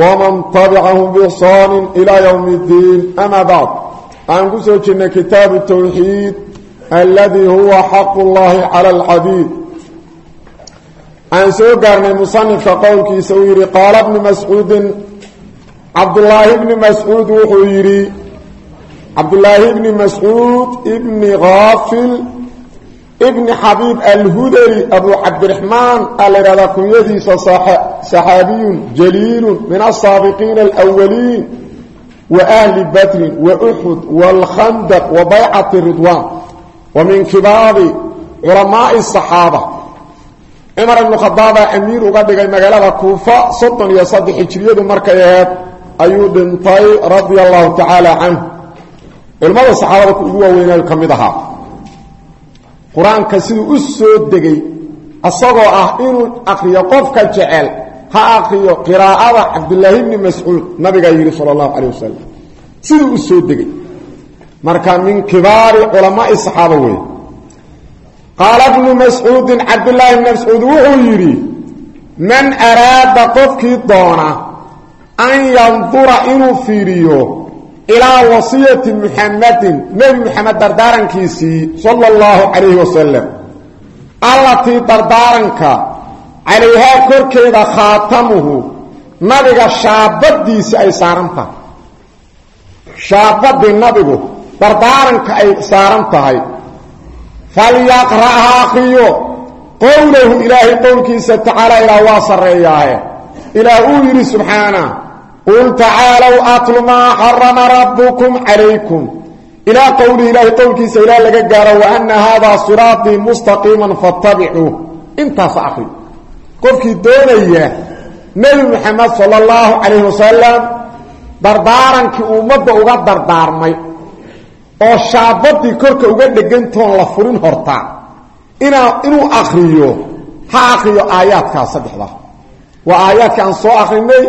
waman tabicahum biixsaani ilaa yowmi iddiin amaa bacd aan ku soo jirnay kitaabu towxiid alladii huwa xaqu llaahi cala alcabiid aan soo gaarnay musanifka qowlkiisa uu yidhi qaala bnu mascuudin cabdulaahi bni mascuud wuxuu yidhi cabdulaahi bni mascuud ibni kaafil ibni xabiib alhudali abu cabdiraxmaan aa la yidhahdaa kunyadiisa saxaabiyun jaliilun min asaabiqiina alwaliin wa ahli badrin wa uxud waalkhandaq wa baycati ridwaan wa min kibaari culamaai saxaaba cumar ibnu khadaabaa amiir uga dhigay magaalada kuufa soddon iyo saddex hijiriyadu markay aheed ayuu dhintay radia allahu tacaala canhu culimmada saxaabada ku ugu waaweynayu ka mid ahaa qur'aanka siduu u soo degay asagoo ah inuu akriyo qofka jecel ha akriyo qiraa'ada cabdulaahi bni mascuud nabigaa yidhi sal allahu calay wasalam siduu u soo degay. Marka min kibaari culamaai saxaaba wey qaala bnu mascuudin cabdulaahi bni mascuud wuxuu yidhi man araada qofkii doona an yandura inuu fiiriyo ilaa wasiyati muxamadin nebi muxamed dardaarankiisii sala allahu calayhi wasalam allatii dardaaranka calayhaa korkeeda khaatamuhu nabiga shaabadiisi ay saaran tahay shaabadii nabigu dardaaranka ay saaran tahay. Falyaqra'ha akriyo qowlahu ilaahay qowlkiisa tacaala ilaah waa sarreeyaahe ilaah uu yidhi subxaana qul tacaalow atlu maa xarama rabbukum calaykum ilaa qowlihi ilaahay qowlkiisa ilaa laga gaaro wa ana haadaa siraatii mustaqiiman fatabicuu intaas akri qofkii doonaya nebi moxamed sala allahu calayhi wasalam dardaarankii ummadda uga dardaarmay oo shaabadii korka uga dhegantoon la furin horta. Inaa inuu akriyo ha akriyo aayaadkaas saddexda. Waa aayaadka aan soo akrinay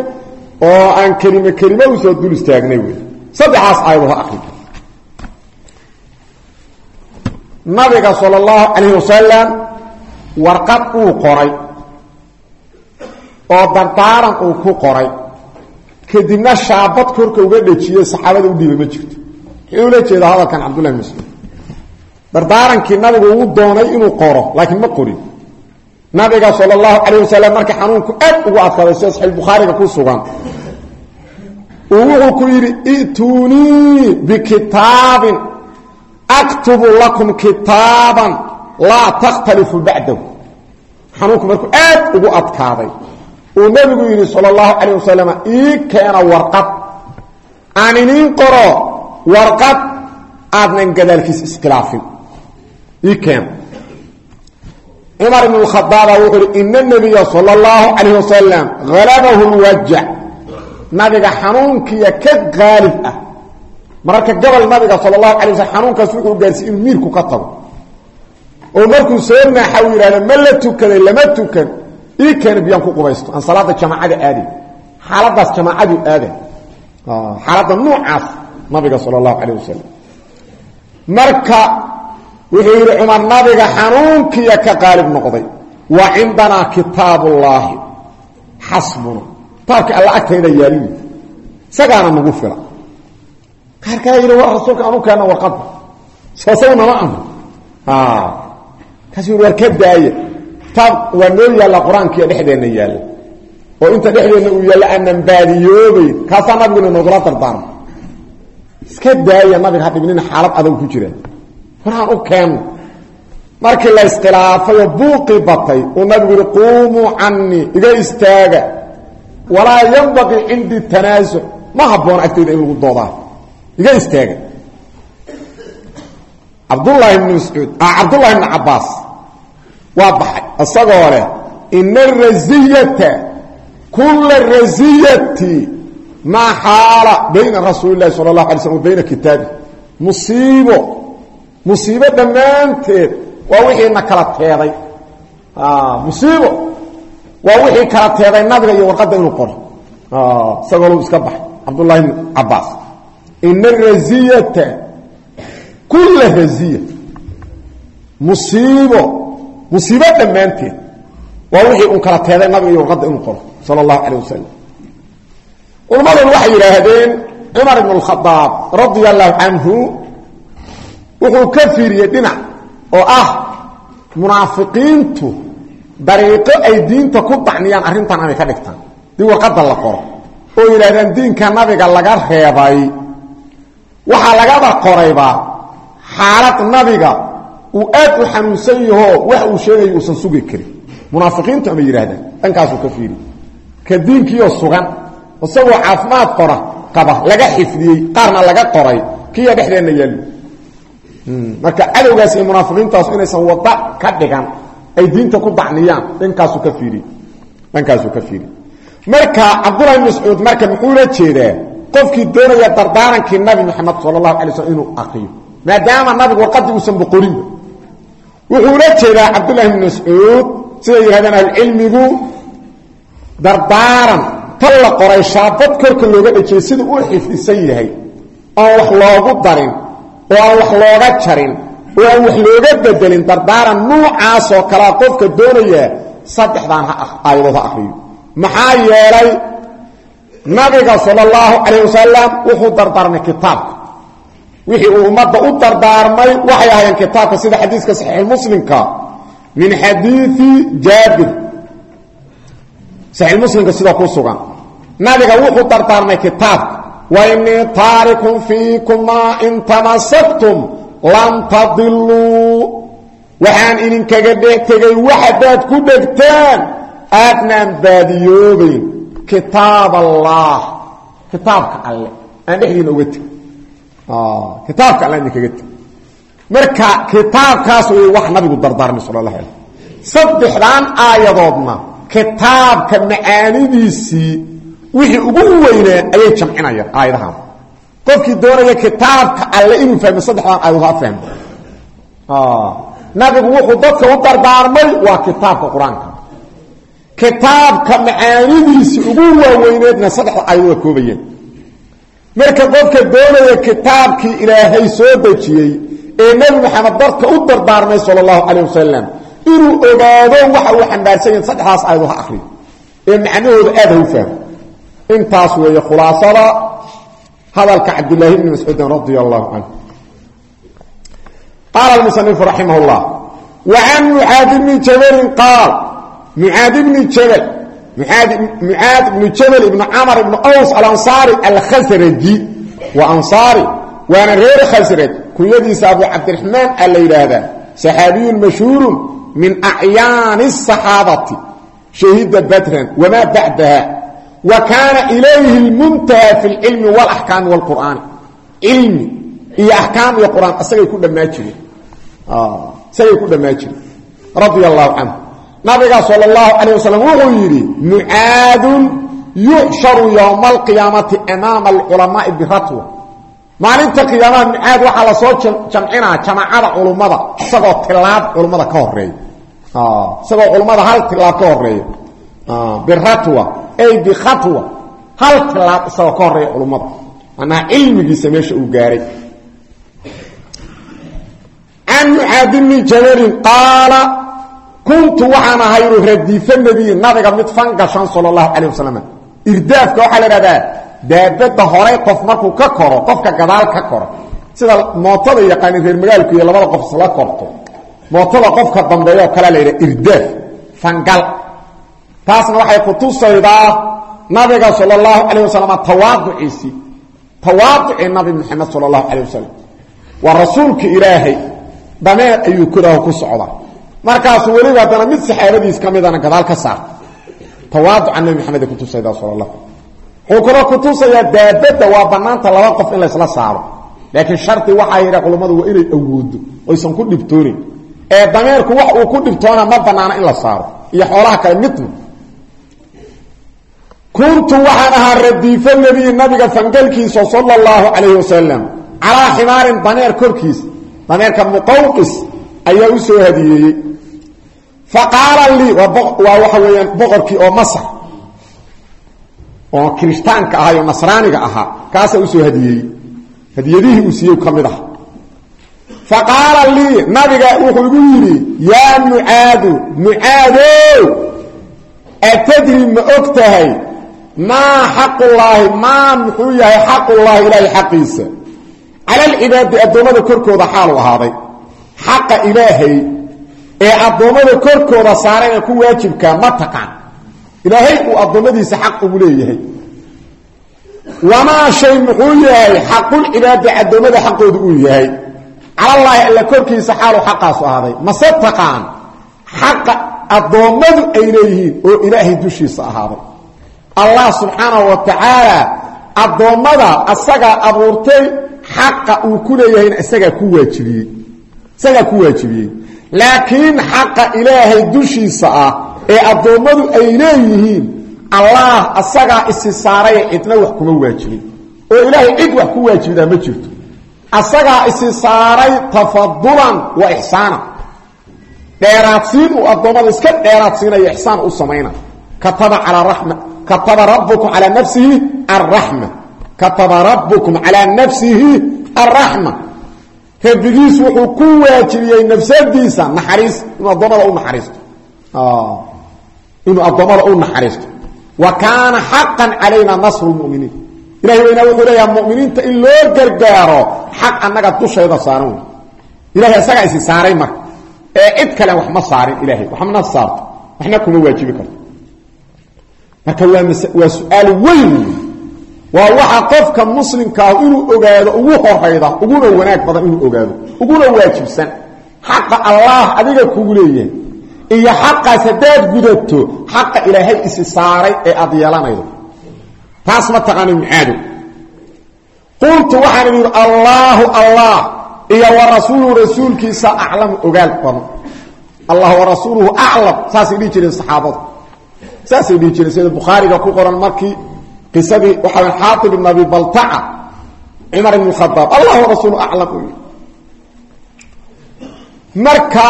oo aan kelime kelime u soo dul istaagnay wey. Saddexaas aayado ha akri nabiga sala allahu calayhi warqad uu qoray oo dardaaran uu ku qoray. Kadibna shaabad korka uga dhejiyey saxaabada u dhiibay ma jirto. Muxuu ula jeedaa hadalkan cabdullahi mascuud? Dardaarankii nabigu uu doonay inuu qoro laakiin ma qorin. Nabiga sala allahu calayh wasalam xanuunku aad ugu adkaaday sida saxiix bukhaariga ku sugan uu wuxuu ku yidhi i'tuunii bikitaabin aktubu lakum kitaaban laa takhtalifu bacdahu xanuunku markuu aad ugu adkaaday uu nebigu yidhi sala allahu calayh wasalam ii keena warqad. Aan iniin qoro warqad aadnan gadaalkiis iskhilaafin. Ii keena. Cumar ibn khadaaba wuxuu uhi ina nabiya sala allahu calayh wasalam halabahu lwajac nabiga xanuunkiya ka qaalib ah. Mararka gobol nabiga sala allahu alay waslam xanuunkaas wuxuu gaarsiy inuu miirku ka tago. Oo markuu soo naaxa uu yidhahdo ma la tukaday lama tukan. Ii keena biyaan ku qubaysto. Aan salaada jamaacada aadin. Xaaladaas jamaacadu aada xaaladda nuucaas nabiga sala allahu calayh wasalam marka wuxuu yidhi cumar nabiga xanuunkiya ka qaalib noqday. Wa cindanaa kitaabullaahi xasbuna kitaabka alla agtayda yaaliyi isagaana nagu fila qaarkaa yidhi war rasuulka anu keenna warqadda soosaw nama amro kaas yidhi war ka daaya kitaab waa noo yaalla qur'aankiiyo dhexdeenna yaalla. Oo inta dhexdeenna uu yaalla aanan baadiyoobayn kaasaa nabiguna nogula dardaarma iska daaya nabiga ha dhibnina xaalad adag ku jiraan waraan u keenno. Markii la iskhilaafayoo buuqii batay uu nabigu yihi quumuu iga istaaga walaa yanbaqii cindii tanaasuc ma habboona agtayda in lagu doodaa iga istaaga. Cabdullaahi bni mascuud cabdullahi bni cabbaas waa baxay. Isagoo leh ina arasiyata kula raziyati maa xaala bayna rasuuli lahi sala اlahu alay slm wa bayna kitaabi musiibo musiibo dhammaanteed waa wixiina kala teeday. Musiibo waa wixii kala teeday nabiga iyo warqadda inuu qoro isagoo iska baxay cabdullahi bn cabaas ina raziyata kula raziya musiibo musiibo dhammaanteed. Waa wixii un kala teeday nabiga iyo warqadda inuu qoro sala allahu calayh wasalam culmadun waxay yidhaahdeen ibn اlkhadaab radia allahu canhu wuxuu ka fiiriyey dhinac oo ah munaafiqiintu dariiqo ay diinta ku dacniyaan arrintan amay ka dhigtaan. Dii warqadda la qoro. Oo yidhahdaan diinka nabiga laga reebay waxaa lagaba qorayba xaalad nabiga uu aad u xanuunsan yahoo wax uu sheegayo uusan sugi karin. Munaafiqiintu amay yidhahdaan dhankaasuu ka fiiriy ka diinkiioo sugan isagoo caafimaad qora qaba laga xifdiyey qaarna laga qoray kiya dhexdeenna yaallo. Marka cadowgaas iyo munaafiqiintaas inaysan wada ka dhigan ay diinta ku dacniyaan dhankaasu ka fiiriy dhankaasuu ka fiiriy marka cabdullahi mascuud marka muxuu la jeedaa? Qofkii doonaya dardaarankii nabi moxamed sala allahu alay slm inuu akriyo maadaama nabigu warqadii uusan boqorinba wuxuu la jeedaa cabdullahi bn mascuud siday yidhahdeen ahlucilmigu dardaaran tal la qoray korka looga dhejiyey siduu u xifdisan yahay. Oon wax loogu darin oo wax looga jarin oo aan wax looga bedelin dardaaran nuucaasoo kalea qofka doonaya saddexdaan aayadood ha akriyo maxaa yeelay nabiga sal اllahu calayh wasalam wuxuu dardaarmay kitaabka. Wixii ummadda u dardaarmay waxay ahaayeen kitaabka sida xadiiska saxiixmuslimka min xadiii jaabir. Saxiixmuslimka sida ku sugan. Nabiga wuxuu dardaarmay kitaabka. Wainii taarikun fiikum maa in tamasaktum lan tadiluu waxaan idinkaga dhe tegay waxadaad ku dhegtaan. Aadnaan baadiyoobayn kitaab allah. Kitaabka alle. Aan dhexdiina uga teg kitaabka alle aan idinkaga teg marka kitaabkaas wey wax nabigu dardaarmay sala allah alay saddexdan aayadoodna kitaabka macaanidiisii wixii ugu weynaa ayay jamcinayaan aayadahaan qofkii doonaya kitaabka alle inuu fahmo saddexdan aayadood ha fahmo. Nabigu wuxuu dadka u dardaarmay waa kitaabka qur'aanka. Kitaabka macaanidiisi ugu waaweyneedna saddexda aayad waa koobayeen. Marka qofka doonaya kitaabkii ilaahay soo dejiyey ee nebi maxamed dadka u dardaarmay sala allahu calayh wasalam inuu ogaado waxa uu xambaarsan yahin saddexdaas aayadood ha akriyo ee macnahooda aad ha u fahmo. Intaas weeye khulaasada hadalka cabdlaahi bni mascuudin radi allahu canhu. Qaala musannifu raximah llah wa can mucaad bni jabalin qaal mucaad bni jabal mucaad bnu jabal ibnu camar ibnu aws alansaari alkhasraji waa ansaari waana reer khasraj kunyadiisa abu cabdiraxmaan a la yidhaahdaa saxaabiyun mashhuurun min acyaani asaxaabati shahiida badran wamaa bacdaha wa kaana ilayhi lmuntaha fi lcilmi walaxkaami wlqur'aani cilmi iyo axkaam iyo quraan isagay ku dhammaa jireen isagay ah, ku dhammaa jireen radia allahu canhu nabiga sala allahu calayh wasalam wuxuu yidhi mucaadun yuxsharu yowma alqiyaamati amaama alculamaai biratwa. Maalinta qiyaamaha mucaad waxaa la soo jamcinaa jamacada culummada isagoo tilaab culummada ka horreeya ah, isagoo culummada hal tilaab ka horreeya ah, biratwa ay bikhatwa hal talaab isagoo ka horreeya culummada. Manaa cilmigiisa meesha uu gaaray. Can mucaadi bni jabarin qaala kuntu waxaan ahay u radiifo nebiyi nabiga mid fangashan sala allahu calay wasalam irdaafka waxaa la dhahdaa daabadda horay qof markuu ka koro qofka gadaal ka koro. Sida mootada yaqaani reer magaalku iyo labada qof isla korto. Mootada qofka dambeeyo o kalea la yidhaha irdaaf fangal taasna waxay kutusaydaa nabiga sal اlahu calayh wasalam tawaaduciisii tawaaducii nabi moxamed sal اlahu calayh wasalam waa rasuulka ilaahay dameer ayuu ku socda markaasuu weliba haddana mid saxaabadiis ka gadaal ka saarta tawaaduca nabi maxamed kutusayda sal la wuxuu kaloo kutusayaa daabadda waa banaanta laba qof in laysla saaro. Laakiin shardi waxaa yidha culammadu waa inay awoodo oysan ku dhibtoonin. Ee dameerku wax uu ku dhibtoona ma banaana in la saaro. Iyo xoolaha kale midna kuntu waxaan ahaa radiifo nebiyi nabiga fangalkiisa sala allahu calayhi wasalam calaa ximaarin dameer korkiisa dameerka muqawqis ayaa u soo hadiyeeyey fa qaala lii waa waxa weeyaan boqorkii oo masar oo kirishtaanka ahaa oo nasraaniga ahaa kaasaa u soo hadiyeeyey hadiyadihii uu siiyey ka mid aha og tahay maa xaqullaahi maa muxuu yahay xaqullaahi ilaahay xaqiisa. Cala alcibaadi addoommada korkooda xaalu ahaaday. Xaqa ilaahay ee addoommada korkooda saarana ku waajibkaa ma taqaan. Ilaahay uu addoommadiisa xaq ugu leeyahay. Wamaa shay muxuu yahay xaqulcibaadi addoommada xaqooda uu yahay. Calallaahi alla korkiisa xaalu xaqaasu ahaaday. Mase taqaan? Xaqa addoommadu ay leeyihiin oo ilaahay dushiisa ahaaday allah subxaanahu wa tacaala addoommada asagaa abuurtay xaqa uu ku leeyahayna isagaa ku waajibiyey. Isagaa ku waajibiyey. Laakiin xaqa ilaahay dushiisa ah ee addoommadu ay leeyihiin allah asagaa isi saaraye cidna wax kuma waajibin. Oo ilaahay cid wax ku waajibdaa ma jirto. Asagaa isi saaray tafadulan wa ixsaana dheeraadsiin uu addoommada iska dheeraadsiinayo ixsaan u samayna. Kataba calaa rama kataba rabbukum calaa nafsihi alraxma kataba rabbukum calaa nafsihi alraxma rabbigiis wuxuu ku waajibiyey nafsadiisa naxariis. Inuu addoommada u naxariisto. Inuu addoommada u naxariisto. Wa kaana xaqan calayna nasru lmuminiin. Ilahay weynaa wuxuu leeyaha muminiinta in loo gargaaro xaq annaga dushayda saaran. Wey ilahay isagaa isi saaray marka. Ee cid kalen wax ma saarin ilaahay. Waxmana marka waa su'aal weyn. Waa waxa qofka muslimkaa inuu ogaado ugu horayda uguna wanaag badan inuu ogaado uguna waajibsan. Xaqa allah adiga kugu leeyahay iyo xaqaas haddaad gudato xaqa ilaahay isi saaray ee aad yeelanaydo. Taas ma taqaani mucaado qultu waxaan idhi allaahu allah iyo wa rasuuluhu rasuulkiisa aclamu ogaal badan. Allah wa rasuuluhu aclam saasay saasay dhihi jireen. Sida bukhaariga ku qoran markii qisadii waxaa xaatib ibn abi baltaca cumar ibn khadaab allah wa rasuuluhu aclam u yidhi marka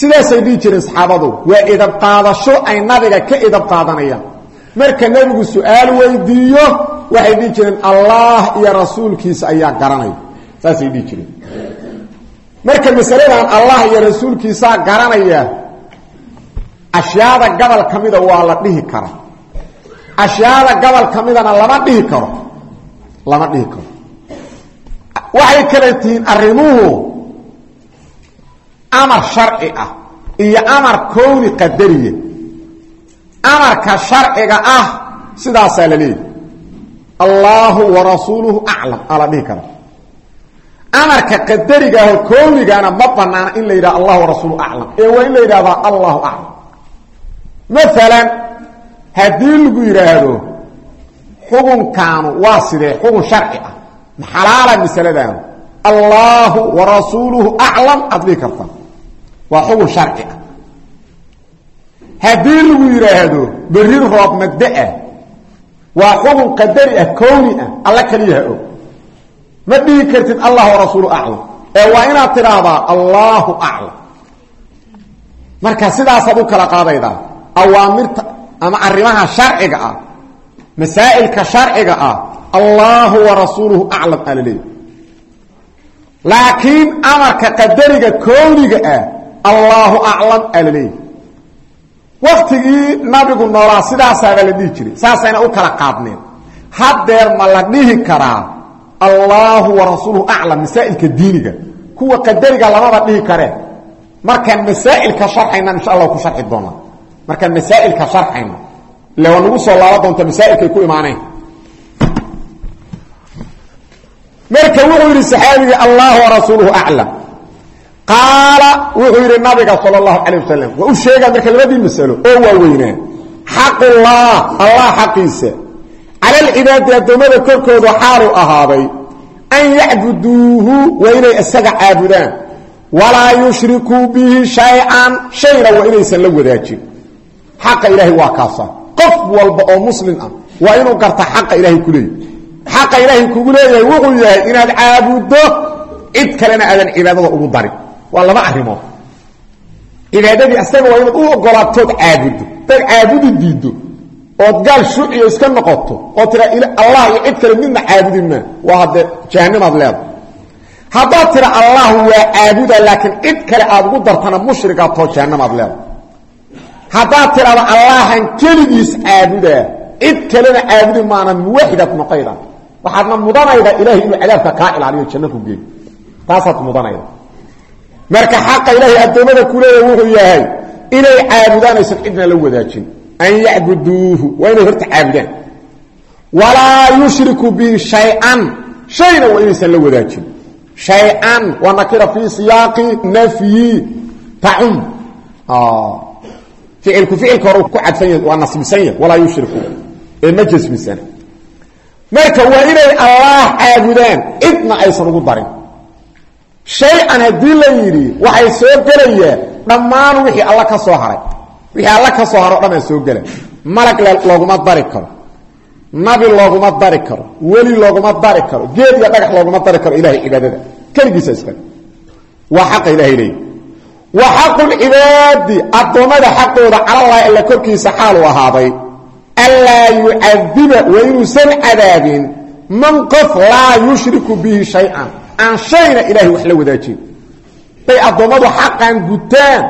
sidaasay dhihi jireen saxaabadu waa idab qaadasho ay nabiga ka idab qaadanayaan. Marka nebigu su'aal weydiiyo waxay dhihi jireen allah iyo rasuulkiisa ayaa garanaya saasay dhihi jireen. Marka masaladan allah iyo rasuulkiisaa garanaya ashyaada gobol ka mida waa la dhihi kara ashyaada gobol ka midana lama dhihi karo. Lama dhihi karo. Waxay kale tihiin arrimuhu amar sharci ah iyo amar kowni qadariya amarka sharciga ah sidaasaa la leeyahy allaahu warasuuluhu aclam aa la dhihi kara amarka qadarigaaho kownigaana ma banaana in la yidhaha allah warasuuluhu aclam ee waa in la yidhahdaa allahu aclam maalan haddii lagu yidhaahdo xukunkaanu waa sidee? Xukun sharci ah. Maxalaala masaladaanu allaahu warasuuluhu aclam aad dhihi kartaa waa xukun sharci ah. Haddii lagu yidhaahdo berri roob mada-ah waa xukun qadari ah kowni ah alla keliyaha og. Ma dhihi kartid allah warasuulu aclam. Ee waa inaad tidhaahdaa allaahu aclam. Marka sidaasaad u kala awaamirta ama arrimaha sharciga ah masaa'ilka sharciga ah allaahu warasuuluhu aclam aa la leeyahy laakiin amarka qadariga kowniga ah allaahu aclam aa la leeyahy waktigii nabigu noolaa sidaasaaba la dhihi jiray saasayna u kala qaadneen. Haddeer ma la dhihi karaa allaahu warasuuluhu aclam masaa'ilka diiniga. Kuwa qadariga lamaba dhihi kareen. Markaan masaa'ilka sharxayna insha allah ku sharxi doonaa marka masaailka harcin le waa nagu soo laaba doonta masaailkay ku imaaneen. Marka wuxuu yidhi saxaabiga allahu warasuuluhu aclam. Qaala wuxuu yidhi nabiga sal اlahu calay wasalam waa u marka labadii masalo oo waaweynaa. Xaqullah allah xaqiisa. Cala alcibaadi addoommada korkooda xaalu ahaaday an yacbuduuhu waa inay isaga caabudaan. Walaa yushrikuu bihi shay-an shayna waa la wadaajin xaqa ilaahay waa kaasa qof walba oo muslim ah waa inuu garta xaqa ilaahay ku leeyahy xaqa ilaahay kugu leeyahay wuxuu yahay inaad caabuddo cid kalena aadan cibaadada ugu darin. Waa laba arrimood. Cibaadadii asaga waa inaad u ogolaatood caabuddo dad caabudi diiddo ood gaal shuuciyo iska noqoto oo tira allah iyo cid kale midna caabudi maa waa haddee jahannamaad leeda haddaad tira haddaad tidhahdo allahan keligiis caabudaa cid kalena caabudi maana muwaxidaad noqayda waxaadna mudanayda ilahay inuu cadaabka kaa ilaaliyo janno ku geeyo. Taasaad mudanayda. Marka xaqa ilaahay addoommada ku leeya wuxuu yahay inay caabudaan aysan cidna la wadaajin. An yacbuduuhu waa inay horta caabudaan. Walaa yushriku bihi shay-an shayna waa inaysan la wadaajin. Shay-an waa nakira fii siyaaqi ficilku ficilka hore ku cadfan yahay waa nasbisan yahay walaa yushriku ee ma jasmisana marka waa inay allah caabudaan cidna aysan ugu darin shay-an haddii la yidhi waxay soo gelayaan dhammaan wixii alla ka soo haray wixii alla ka soo haro o dhan aa soo gela malag looguma dari karo nabi looguma dari karo weli looguma dari karo geed iyo dhagax looguma dari karo ilahay cibaadada keligiisa iskale wa xaqu lcibaadi addoommada xaqooda calalahi alla korkiisa xaalu ahaaday. Anlaa yucadiba waa inuusan cadaabin man qof laa yushriku bihi shay-an. Aan shayna ilahay wax la wadaajin. Bay addoommadu xaqan gutaan.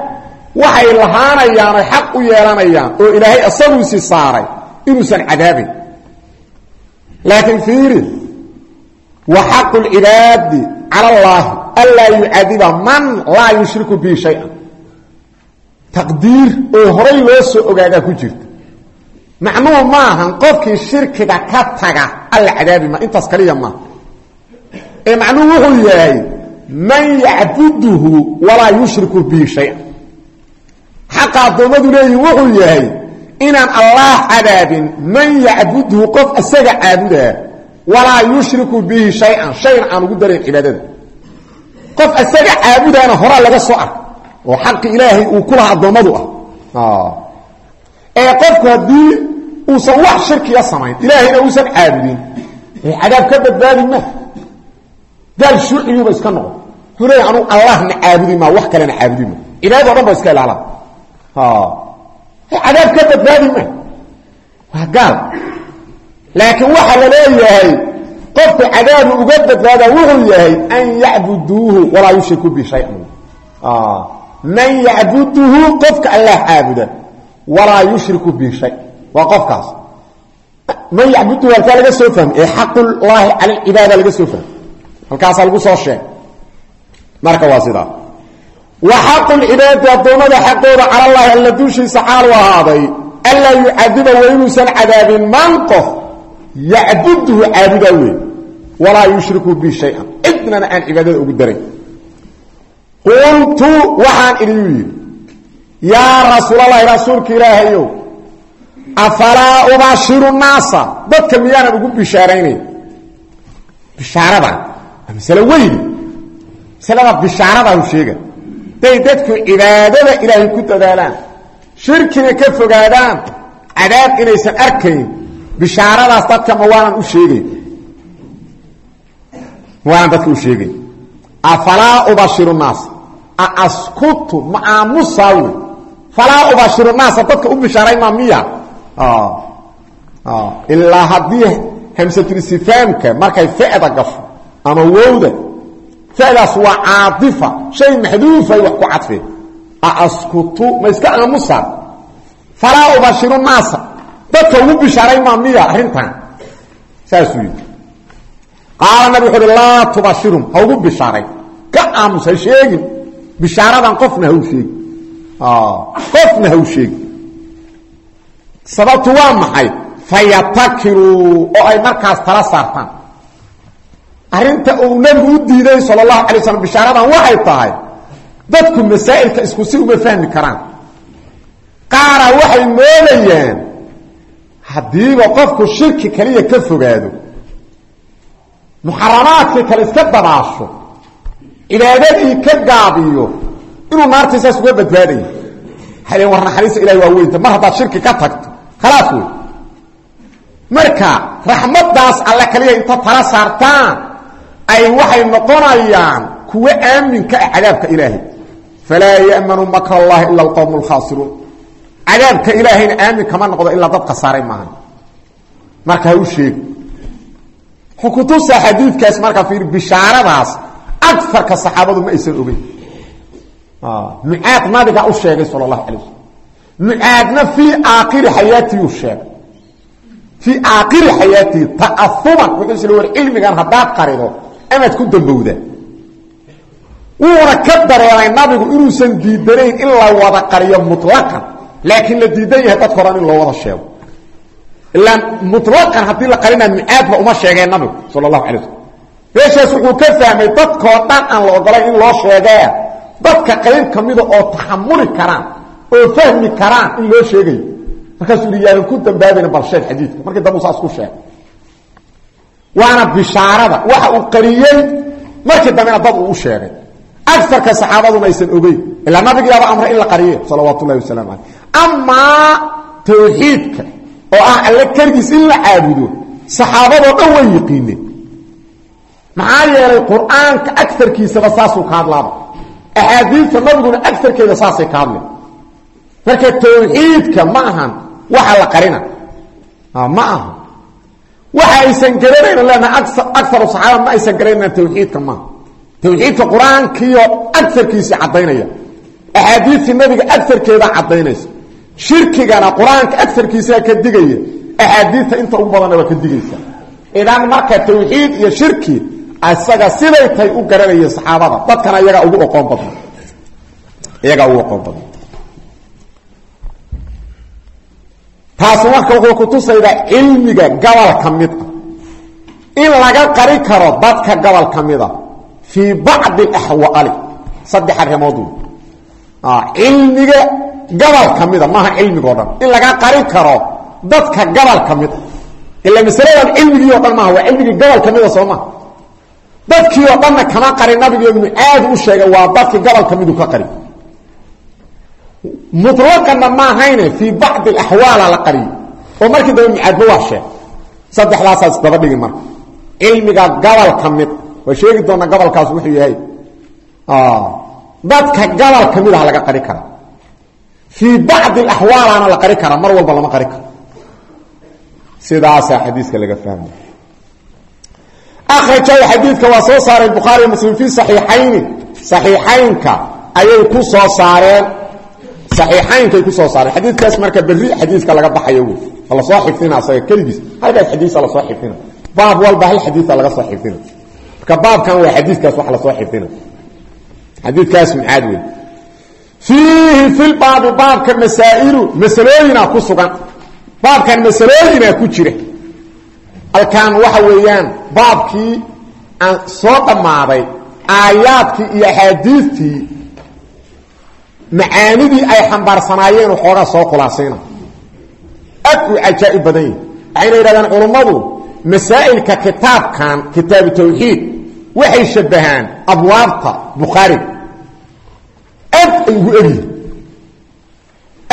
Waxay lahaanayaan oy xaq u yeelanayaan oo ilaahay isaguisi saaray inuusan cadaabin laakiin fiiri wa anlaa yucadiba man laa yushriku bihi shay-an. Taqdiir oo horay loo soo ogaadaa ku jirta. Macnuhu maahan qofkii shirkiga ka taga alla cadaabi ma intaas kaliya maaha ee macnuhu wuxuu yahay man yacbuduhu walaa yushriku bihi shay-an. Xaqa addoommadu leeyihiin wuxuu yahay inaan allah cadaabin man yacbuduhu qof isaga caabudaa walaa yushriku bihi shay-an. Shayna aan ugu darayn cibaadada qof isaga caabudaana horaa laga soo ark oo xaqi ilaahay uu ku laha addoommadu ah. Ee qofku haddii uusan wax shirkiga samayn ilaahayna uusan caabudin cadaab ka badbaadi ma. Gaal shuuciyuuba iska noqon. Leeya anugu allahna caabudi maa wax kalena caabudi ma. Cibaadada o dhan ba iska ilaalan. Cadaab ka badbaadi ma. Waa qofka cadaabu uga badbaada wuxuu yahay an yacbuduuhu walaa yushriku bi shayan man yacbuduhu qofka allah caabuda walaa yushriku bi shay waa qofkaas. Man yacbuduhu halkaa laga soo fahmay ee xaqullaahi cala alcibaada laga soo fahmay halkaasaa lagu soo sheegay marka waa sidaa. Wa xaqu lcibaadi addoommada xaqooda cala llahi alla duushiisa xaalu ahaaday anlaa yucadiba waa inuusan cadaabin man qof wey walaa yushriku bi shay-an. Cidnana aan cibaadada ugu daray qultu waxaan idin yidhi yaa rasuulalahi rasuulka ilaahayow afalaa ubaashiru naasa? Dadka miyaanan ugu bishaaraynayn. Bishaaradan waa masale weyni masalada bishaaradahu sheega. Day dadku cibaadada ilaahay ku dadaalaan shirkiga ka fogaadaan cadaab inaysan arkayn bishaaradaas dadka ma u sheegayn ma waanan dadka u sheegayn afalaa ubashiru naasa askutu ma aamusaa wey falaa ubashiru naasa dadka u bishaaray maa miya. Ilaa haddii hamsatulistifaamka markay ficda gasho ama wowda ficdaas waa caadifa shay maxduufay wax ku cadfeen. Askutu ma iska aamusaa? Falaa ubashiru naasa dadka ugu bishaaray maa miya arrintan. Saasuu yidhi qaala nabig wuxu uhi laa tubashirhum ha ugu bishaaray. Ka aamus ha sheegin. Bishaaradan qofna haw sheegi qofna haw sheegi sababtu waa maxay? Fayatakiluu oo ay markaas tala saartaan. Arrinta uu nabigu u diiday sal اlahu alay slam bishaaradan waxay tahay dadku masaa'ilka isku si uma fahmi karaan. Qaara waxay moodayaan haddiiba qofku shirki kaliya ka fogaado muxaramaadkii kale iska dabaasho cibaadadii ka gaabiyo inuu naarta saas uga badbaadayo haleen war naxariista ilahi waa weynta mar haddaad shirki ka tagto khalaas wey marka raxmaddaas alle kaliya inta tala saartaan ay waxay noqonayaan kuwo aaminka ah cadaabka ilaahay. Falaa ya'manu makr allahi ila alqowm alkhaasiruun cadaabka ilaahayna aamin kama noqdo ilaa dad khasaaray maahan. Marka ha wuxuu kutusaa xadiidkaas markaa fiir bishaaradaas agarka saxaabadu ma aysan ogeyn. Mucaad nabiga u sheegay sal اlahu alay waslm mucaadna fii aakhiri xayaatii u sheegay. Fii aakhiri xayaatii ta'auman wuxuu war cilmigan haddaad qarido amaad ku dambowda. Wuuna ka dareemay nabigu inuusan diidanayn in la wada qariyo muطlaqan laakiin la diidan yahay dadka in loo wada sheego ilaa muطlaqan haddii la qarina mucaadba uma sheegeen nabigu sal اlahu alay waslm meeshaas wuxuu ka fahmay dadkoo dhan aan la ogolayn in loo sheegee dadka qayb ka mida oo taxamuli karaan oo fahmi karaan in loo sheegayo markaasuu i yaadan ku dambaabayna bal sheeg xadiidka. Markii dambu saas ku sheeg waana bishaarada waxa uu qariyey markii dambena dad uu u sheegay. Agarka saxaabaduna aysan ogeyn ilaa nabigiiaba tawxiidka oo ah alle keligiis in la caabudo saxaabadoo dhan way yiqiineen. Maxaa yeelay qur'aanka agarkiisaba saasuu ka hadlaaba axaadiidta nabiguna agarkeeda saasay ka hadleen. Marka tawxiidka ma ahan waxa la qarina. Ma aha waxa aysan garanayna leenaha agaru saxaaba ma aysan garanayna tawxiidka maaha tawxiidka qur'aankiyo agarkiisii caddaynaya axaadiistii nabiga agarkeeda caddaynaysa shirkigana qur'aanka ka digaya axaadiidta inta ugu badanna ka digaysa. Idan marka tawxiid iyo shirki isaga siday tay u garanaya saxaabada dadkana iyagaa ugu oqoon badan iyagaa ugu oqoon badan taasi marka wuxuu kutusaydaa cilmiga gobol ka mid ah. In laga qari karo dadka gobol ka mid a fii bacdi axwaali saddex arrimood. Wey cilmiga gobol ka mida maaha cilmigao dhan. In laga qari karo dadka gobol ka mid a ila masaladan cilmigii o dhan maaha waa cilmigii gobol ka mida soo maha dadkii oo dhanna kama qarin nabigo mucaad u sheegay waa dadkii gobolka midu ka qari mulaqanna maahayne fii bacdi axwaala la qariyey oo markii dambe mucaadba waa sheeg. Saddexdaasaa isdaba dhigi marka. Cilmiga gobol ka waa sheegi doonaa gobolkaas wuxuu yahay. Dadka gobol ka ah laga qari kara fii bacdi axwaalaana la qari karaa mar walba lama qari karo. Sidaasaa xadiiska laga fahmay akrajahu xadiidka waa soo saareen bukhaari muslim fii saxiixayni. Saxiixaynka ayay ku soo saareen. Saxiixaynkay ku soo saareen. Xadiidkaas marka berri xadiiska laga baxayo wey. Lasoo xifdina asaga keligiis. Halkaas xadiisa la soo xifdina baab walba hal xadiisa laga soo xifdina marka baabkan waa xadiidkaas wax la soo xifdina xadiidkaas mucaad wey fiihi filbaabi baabka masaa'ilu masalooyina ku sugan. Baabkan masalooyina ku jira. Halkan waxa weeyaan baabkii aan soo dhammaaday aayaadkii iyo axaadiistii macaanidii ay xambaarsanaayeen waxoogaa soo khulaasayna aad uu cajaa'ib badan yihi waxayna yidhahdeen culummadu masaa'ilka kitaabkan kitaabu tawxiid waxay shabbahaan abwaabta bukhaariga aad ugu egyihin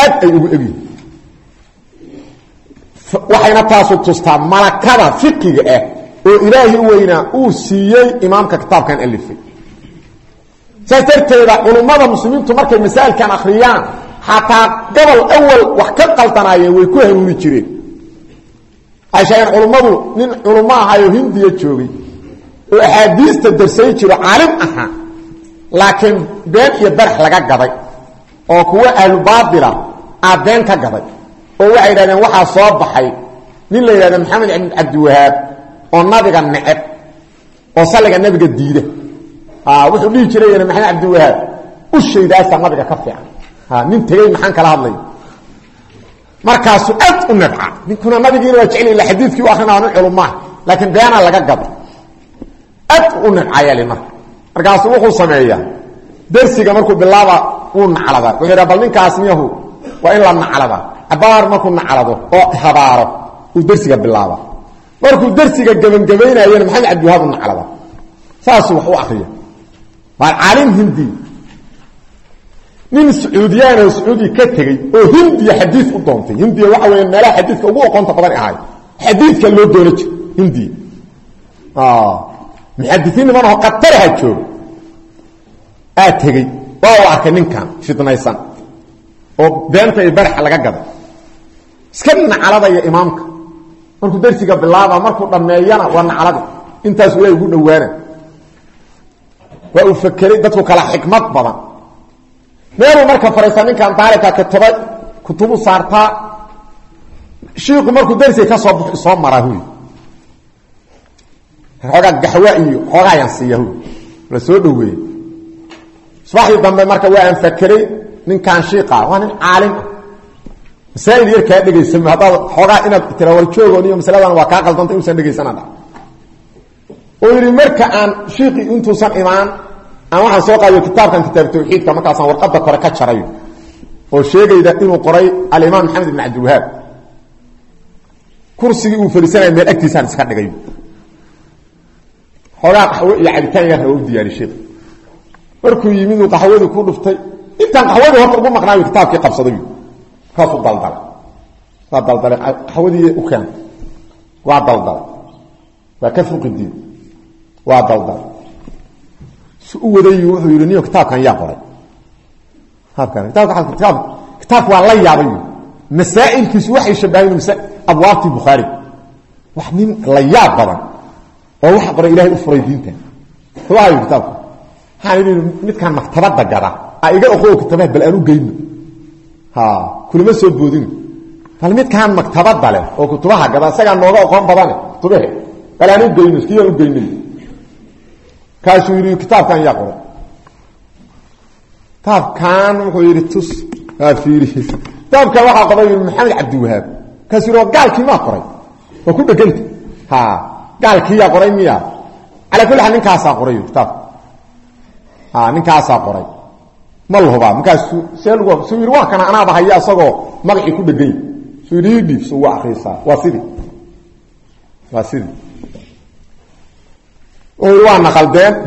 aad ay ugu egyihin waxayna taasu tustaa malakada fiqiga ah oo ilaahi u weynaa uu siiyey imaamka kitaabkan alifay. Saas darteeda culummada muslimiintu markay masaa'ilkan akhriyaan xataa gobol awal wax ka qaldanaayeen way ku hanuuni jireen. Ay sheegeen culummadu nin culummo ahayoo hindiya joogay oo axaadiista darsay jiro caalim ahaa laakiin been iyo barax laga gaday oo kuwa ahlubaatila aa been ka gaday oo waxay yidhahdeen waxaa soo baxay nin la yidhahda maxamed ibn cabdiwahaab oo nabiga neceb oo salliga nabiga diida. Wuxuu dhihi jiray maxamed cabdiwahaab u shaydaasaa nabiga ka fiican. Nin tegey maxaan kala hadlay? Markaasuu aad u nabca ninkuna nabigiina waa jecel ila xadiidkii u akrina nin culumaah laakiin beenaa laga gado aad u nabcayaali marka. Markaasuu wuxuu sameeyaa dersiga markuu bilaaba wuu nacladaa wuxuu yidhaha bal ninkaas miyahu? Waa in la nacladaa cabaar markuu naclado oo habaaro uu dersiga bilaaba. Markuu dersiga gebangebaynayana maxamed cabdiwahaab u naclada saasuu wax u akriya waa caalim hindi. Nin sacuudiyaan oo sacuudi ka tegey oo hindiya xadiid u doontay. Hindiya waxa weya meelaha xadiidka ugu oqonta badan ahay. Xadiidka loo doono jir hindiya muxadisiin niman oo qataraha jooga aa tegey waa u arkay ninkan fidnaysan oo beenta iyo baraxa laga gaday iska nacladaya imaamka. Markuu darsiga bilaaba markuu dhammeeyana waa naclada intaasu ilahay ugu dhowaana. Waa uu fakeray dadku kala xikmad badan. Meeluu marka fadhiista ninkan daalibka kutaba kutubu saartaa shiiku markuu darsiga ka soo baxo soo maraa huy xoogaa iyo xoogaayaan siiya huy la soo dhoweeyey subaxdii dambe marka waa aan fakeray ninkan shiiqa waa nin caalim. Masaa'il yar kaa dhegaysam haddaad xoogaa inaad tira war joogoon iyo masaladan waa kaa qaldanta inuusan dhegaysanaa dha oo yidhi marka aan shiiqii intuusan imaan aan waxaan soo qaadiyo kitaabkan kitaab tawxiidka markaasaan warqadda kore ka jarayo oo sheegayda inuu qoray alimaam maxamed ibn cabdilwahaab kursigii uu fadhiisanaya meel agtiisaan iska dhigay. Xoogaa qaxwo iyo cabitaan yarna u diyaari sheekh markuu yimid uu qaxwadii ku dhuftay intaan qaxwadii horta ugu maqnaayo kitaabkii qabsaday. Kaasuu daldalay. Waa daldalay qaxwadii u keentay waa daldalay. Waa ka fuqidiin waa daldalay. Si waday wuxuu yidhi niyo kitaabkan yaa qoray. Kitaabkan kitaabka kitaab kitaabka waa la yaabay. Masaa'ilkiisu waxay shabahayn abwaabtii bukhaari. Wax nin la yaab badan oo waxa qoray ilahay u furay diinta. Muxuu ahayo kitaabka waxaan idhi midkaan maktabadda gada. Iga oqo kitabaha bal aan u geyno kulama soo boodin. Bal midkaan maktabadda leh oo kutubaha gada isagaa nooga oqoon badane. Kutubahe bal aan u geyno iskiyaan u geynay kaasuu yidhi kitaabkan yaa qoray. Kitaabkan wuxuu yidhi tus. Kitaabkan waxaa qoray maxamed cabdiwahaab. Kaasuu yidhi gaalkii maa qoray? Waa ku dheganta gaalkiiyaa qoray miya calaa kulli xaal qoray kitaabka ninkaasaa qoray. Ma la hubaa markaasu yidhi waa kana anaaba haya isagoo magacii ku dhegany suu yidhi idhiib su waa akriisaa waa sidii waa sidii wuxuu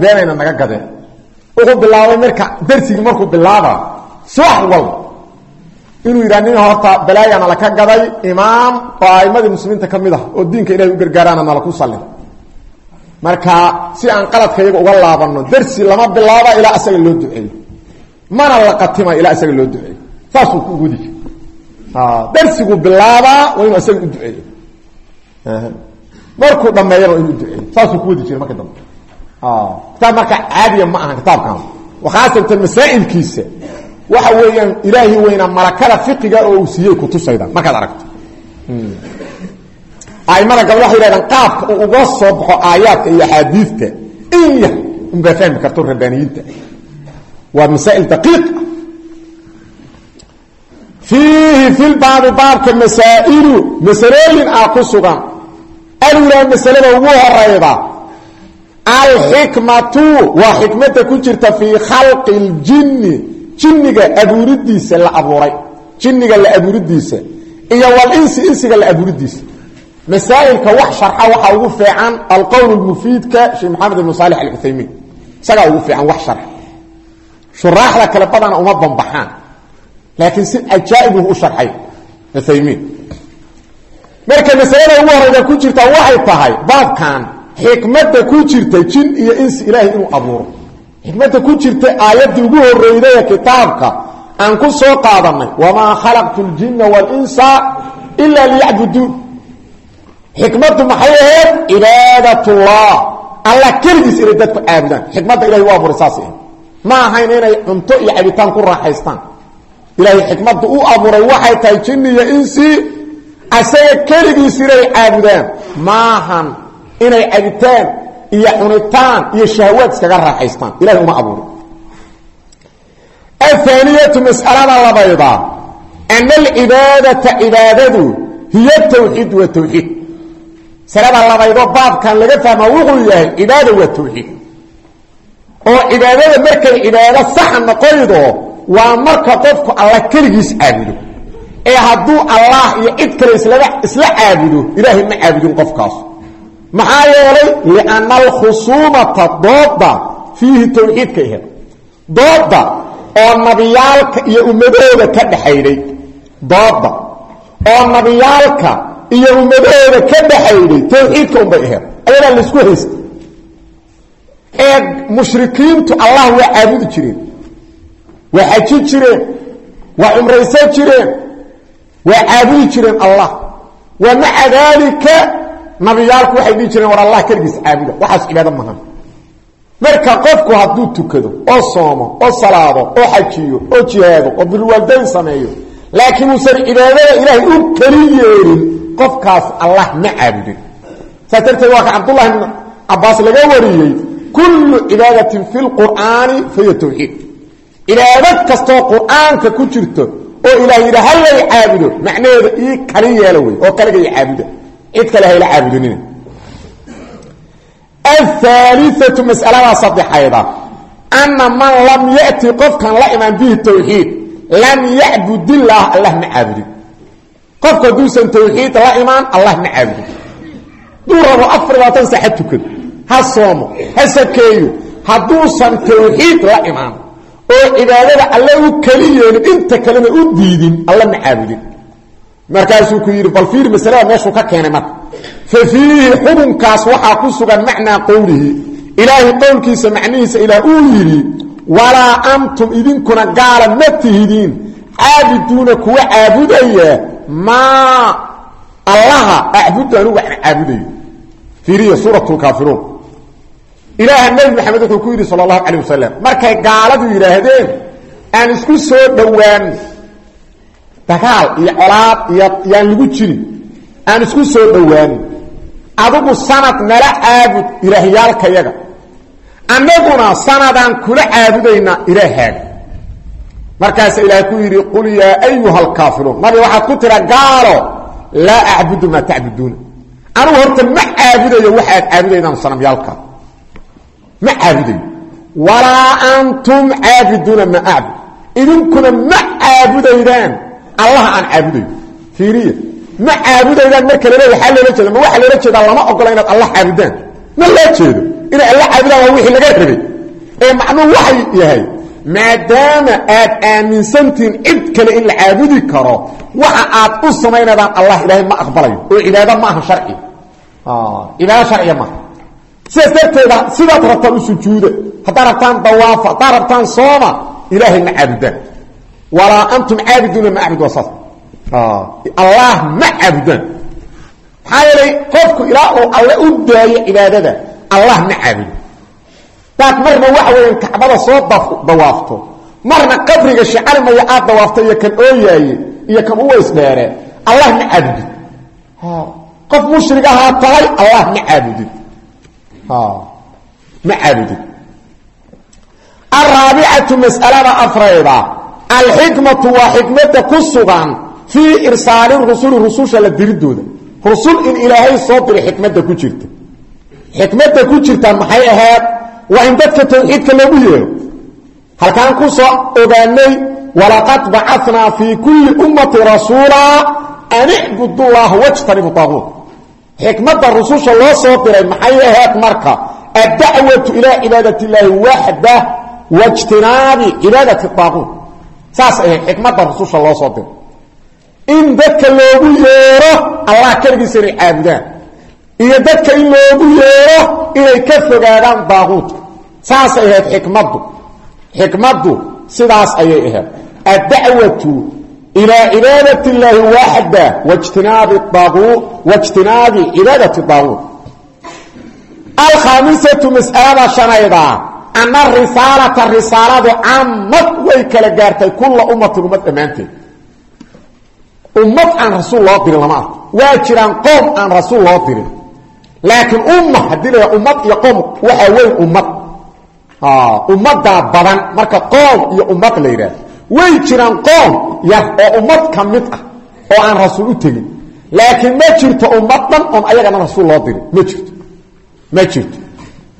beenayna naga gadeen. Wuxuu bilaabay marka darsigii markuu bilaaba subax walba inuu yidhah nin horta balaayana laka gaday imaam oo muslimiinta ka ah oo diinka ilahay u gargaaraana nala ku sallida marka si aan qaladka iyaga uga laabano darsi lama bilaaba ilaa isaga loo duceeyo. Mana la qatima ilaa isaga loo duceeyo. Saasuu ku jir darsigu bilaabaa waa inuu isaga u duceeyo. Markuu dhameeyana waa inuu duceeyo. Saasuu ku wadi jira marka dambe. Kitaab marka caadiya ma aha kitaabkan. Khaasatan masaa'ilkiisa. Waxa weeyaan ilaahi weynaa malakada fiqiga oo uu siiyey kutusayda markaad aragto aimada gabal waxay yidhahdaan qaabka uu uga soo baxo aayaadka iyo axaadiidta in yah unbaa fahmi karto rabbaaniyiinta waa masaa'il daqiiq. Fiihi fi lbaabi baabka masaa'ilu masalooyin ah ku sugan. Alulaa masalada ugu horayda alxikmatu waa xikmada ku jirta fii khalqi اljinni jinniga abuuridiisa la abuuray jinniga la abuuridiisa iyo walinsi insiga la abuuridiisa masaa'ilka wax sharxa waxaa ugu fiican alqowl mufiidka sheekh maxamed ibn saalix alcuthaymiin isagaa ugu fiican wax sharxa shuraaxda kale badana uma bambaxaan. Laakiin si ajaa'ibuhu u sharxay uthaymiin. Marka masalada ugu horeyda ku jirta waxay tahay baabkan xikmada ku jirta jin iyo insi ilaahay inuu abuuro. Xikmada ku jirta aayaddii ugu horeyday kitaabka aan ku soo qaadanay wamaa khalaqtu xikmaddu maxay ahayd? Cibaadatullah allah keligiis inay dadku caabudaan. Xikmadda ilahay u abuuray saas ma ahayn inay cunto iyo cabitaan ku raaxaystaan. Ilaahay xikmaddu u abuuray waxay tahay jinni iyo insi asaga keligiis inay caabudaan. Maahan inay cabitaan iyo cunitaan iyo shahwaad iskaga raaxaystaan. Ilahay uma abuurin ahaaniyatu mas'alada labayda ana alcibaadata cibaadadu tawxiid masalada labaydoo baabkan laga fahmaa wuxuu yahay cibaada waa tawxiid oo cibaadada markay cibaado saxa noqoydo waa marka qofku alla keligiis caabudo. Ee hadduu allah iyo cid kale isla caabudo ilaahay ma caabudin qofkaas. Maxaa yeelay lianna alkhusuumata dooda fiihi tawxiidka aheed dooda oo nabiyaalka iyo ummadooda ka dhaxaydhay dooda oo nabiyaalka iyo ummadooda ka dhaxaydhay tawxiidka unbay aheed ayadaa la isku haysta ee mushrikiintu allah waa caabudi jireen. Waa xaji jireen. Waa cumraysan jireen. Waa caabudi jireen allah wa maca daalika nabiyaalku waxay dhihi jireen war allah keligiis caabuda. Waxaas cibaado mahan marka qofku hadduu tukado oo soomo oo salaado oo xajiyo oo jihaado oo bilwaaldayn sameeyo laakiin uusan cibaadada ilaahay u keli yeelin qofkaas allah ma caabudin saas darteed waa ka cabdullahi bn cabaas laga wariyey kullu cibaadatin fi lqur'aani fahiya tawxiid. Cibaadad kastoo qur'aanka ku jirto oo ilaah yidha halay caabudo? Macnaheeda ii kali yeelo wey oo kaligay caabuda. Cid kale hayla caabudinina ahaaliatu mas'aladaa saddexayda. Anna man lam ya'ti qofkan la imaan bihi tawxiid lam yacbudillaah allah ma caabudin qofku hadduusan tawxiid la imaan allah ma caabudin duu rabo afar labaatan saxa tukado ha soomo ha sakeeyo hadduusan tawxiid la imaan oo cibaadada alle u keli yeelin inta kalena u diidin alla ma caabudin markaasuu ku yidhi bal fiir masalada meeshuu ka keenay marka fa fiihi xubunkaas waxaa ku sugan macnaa qowlihi. Ilaahay qowlkiisa macnihiisa ilaah uu walaa antum idinkuna gaala ma tihidiin. Caabiduuna kuwa caabudaya maa allaha acbudu anugu caabudayo. Fiiriya suurat lkaafiruun ilaaha nebi maxamed wuxuu ku yidhi sala allahu calay wasalam markay gaaladu yidhaahdeen aan isku soo dhowaan. Dagaal iyo colaad iyo yaan lagu jirin aan isku soo dhowaanin adigu sanad nala caabud ilaahyaalkayaga annaguna sanadaan kula caabudaynaa ilaahaaga markaasa ilaah ku yidhi qul yaa ayuha alkaafiruun nabi waxaad ku tira gaalo laa acbudu maa tacbuduuna anugu horta ma caabudayo waxaad caabudaydaan sanamyaalka. Ma caabudayo. Walaa antum caabiduuna ma acbud idinkuna ma caabudaydaan. Allaha aan caabudayo. Fiiriya ma caabudaydaan marka lale waxaa loola jeeda ma waxaa loola jeedaa lama ogola inaad allah caabudaan. Ma loo jeedo. Inay alla caabudaan waa wixii laga rabay. Ee macnuhu waxay yahay maadaama aad aaminsantihiin cid kale in la caabudi karo waxa aad u samaynaydaan allah ilaahay ma aqbalayo. Oo cibaado ma aha sharci. Cibaado sharciya maaha sidaas darteeda sidaad rabtaan u sujuuda haddaad rabtaan dawaafa haddaad rabtaan sooma ilaahay ma caabudaan walaa antum caabiduuna ma acbud waa saas allah ma caabudaan maxaa yeelay qofku ilaa uu alle u daayo cibaadada allah ma caabudo daad marna waxa weeyaan kacbada soo dawaafto. Marna qabriga shacalimaya aad dawaafto iyo kan ooyaaye iyo kan uwaysdheere allah ma caabudin qof mushrig ahaa tahay allah ma caabudin ma caabudin araabicatu mas'alada afrayda alxikmatu waa xikmada ku sugan fii irsaali rusuli rususha la diridooda. Rusul in ilaahay soo diray xikmada ku jirta waa in dadka tawxiidka loogu yeero. Halkaan ku soo ogaanay walaqad bacanaa fii kulli ummati rasuula an icbudu llaha wajtanibu taaguut. Xikmada rususha loo soo diray maxay ahayd marka? Addacwatu ilaa cibaadat illaahi waxda wajtinaabi cibaadati taaguut. Saas ahayd xikmada rususha loo soo diray. In dadka loogu yeero allah keligiisa inay caabudaan iyo dadka in loogu yeero inay ka fogaadaan daaquudka saasay ahayd xikmaddu. Xikmaddu sidaas ayay ahayd. Addacwatu ilaa cibaadat illaahi waxda wajtinaabi daaquu wajtinaabi cibaadati daaquud alkhaamisatu mas'alada shanayda ana risaalata risaaladu camad way kala gaartay kulla ummatin ummad dhammaanteed. Ummad aan rasuul loo dirin lama arko. Waa jiraan qoom aan rasuul loo dirin laakiin umma haddii la ummad iyo qoom waxaa weyn ummad. Ummaddaa badan marka qoom iyo ummad la yidhaahdo. Way jiraan qoom yar oo ummad ka mid ah oo aan rasuul u tegin. Laakiin ma jirto ummad dhan oon ayagana rasuul loo dirin. Ma jirto. Ma jirto.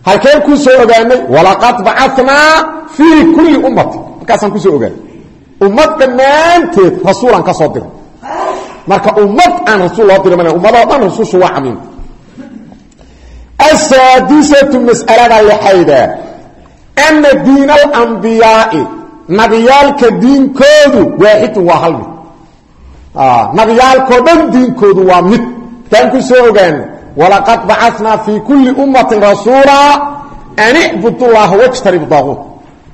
Halkeen ku soo ogaanay walaqad bacanaa fii kulli ummati markaasaan ku soo ogaanay. Ummad dhammaanteed rasuulaan ka soo diray marka ummad aan rasuul loo diri ma ummadoo asaadisatu mas'alada lixayda ana diin alambiyaai nabiyaalka diinkoodu waaxidun waa hal mid nabiyaalkoo dhan diinkoodu waa mid taan ku soo ogaano walaqad bacanaa fii kulli ummatin rasuula an icbudu llaha wajtanibu daaquut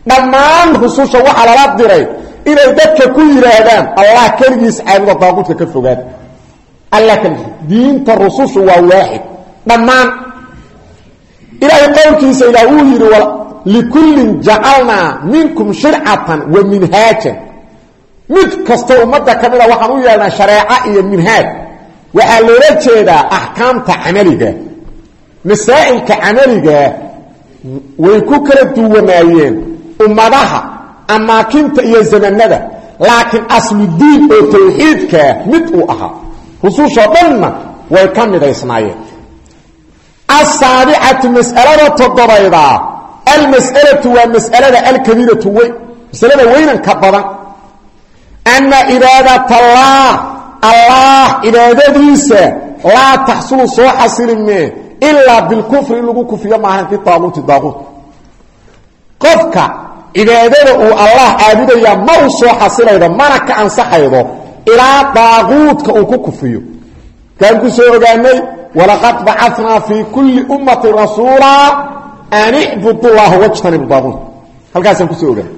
dhammaan rususha waxaa lala diray inay dadka ku yidhaahdaan allah keligiis caabuda daaquudka ka fogaada alla keligiis diinta rusushu waa waaxid dhammaan ilaahay qowlkiisa ilaah uu yidhi likullin jacalnaa minkum shircatan wa minhaajan. Mid kastoo ummadda ka mida waxaan u yeelnaa shareeco iyo minhaaj. Waxaa loola jeedaa axkaamta camaliga. Masaa'ilka camaliga way ku kala duwanaayeen ummadaha amaakinta iyo zamanada laakiin asludiin oo tawxiidkaa mid uu ahaa. Rusushoo dhanna way ka midaysnaayeen asaabicatu mas'alada toddobaydaa almas'alatu waa mas'alada alkabiiratu weyn masalada weynanka badan. Anna cibaadat allah. Cibaadadiisa laa taxsulu soo xasilime ilaa bilkufri in lagu kufriyo maahan bitaaquuti daaquut qofka cibaadada uu allah caabudayaa ma u soo xasilaydo mana ka ansaxaydo ilaa daaquudka uu ku kufriyo kaan ku soo ogaanay walaqad bacanaa fii kulli ummati rasuula an icbud llaha wajtanibu daaquut halkaasaan ku soo ogaanay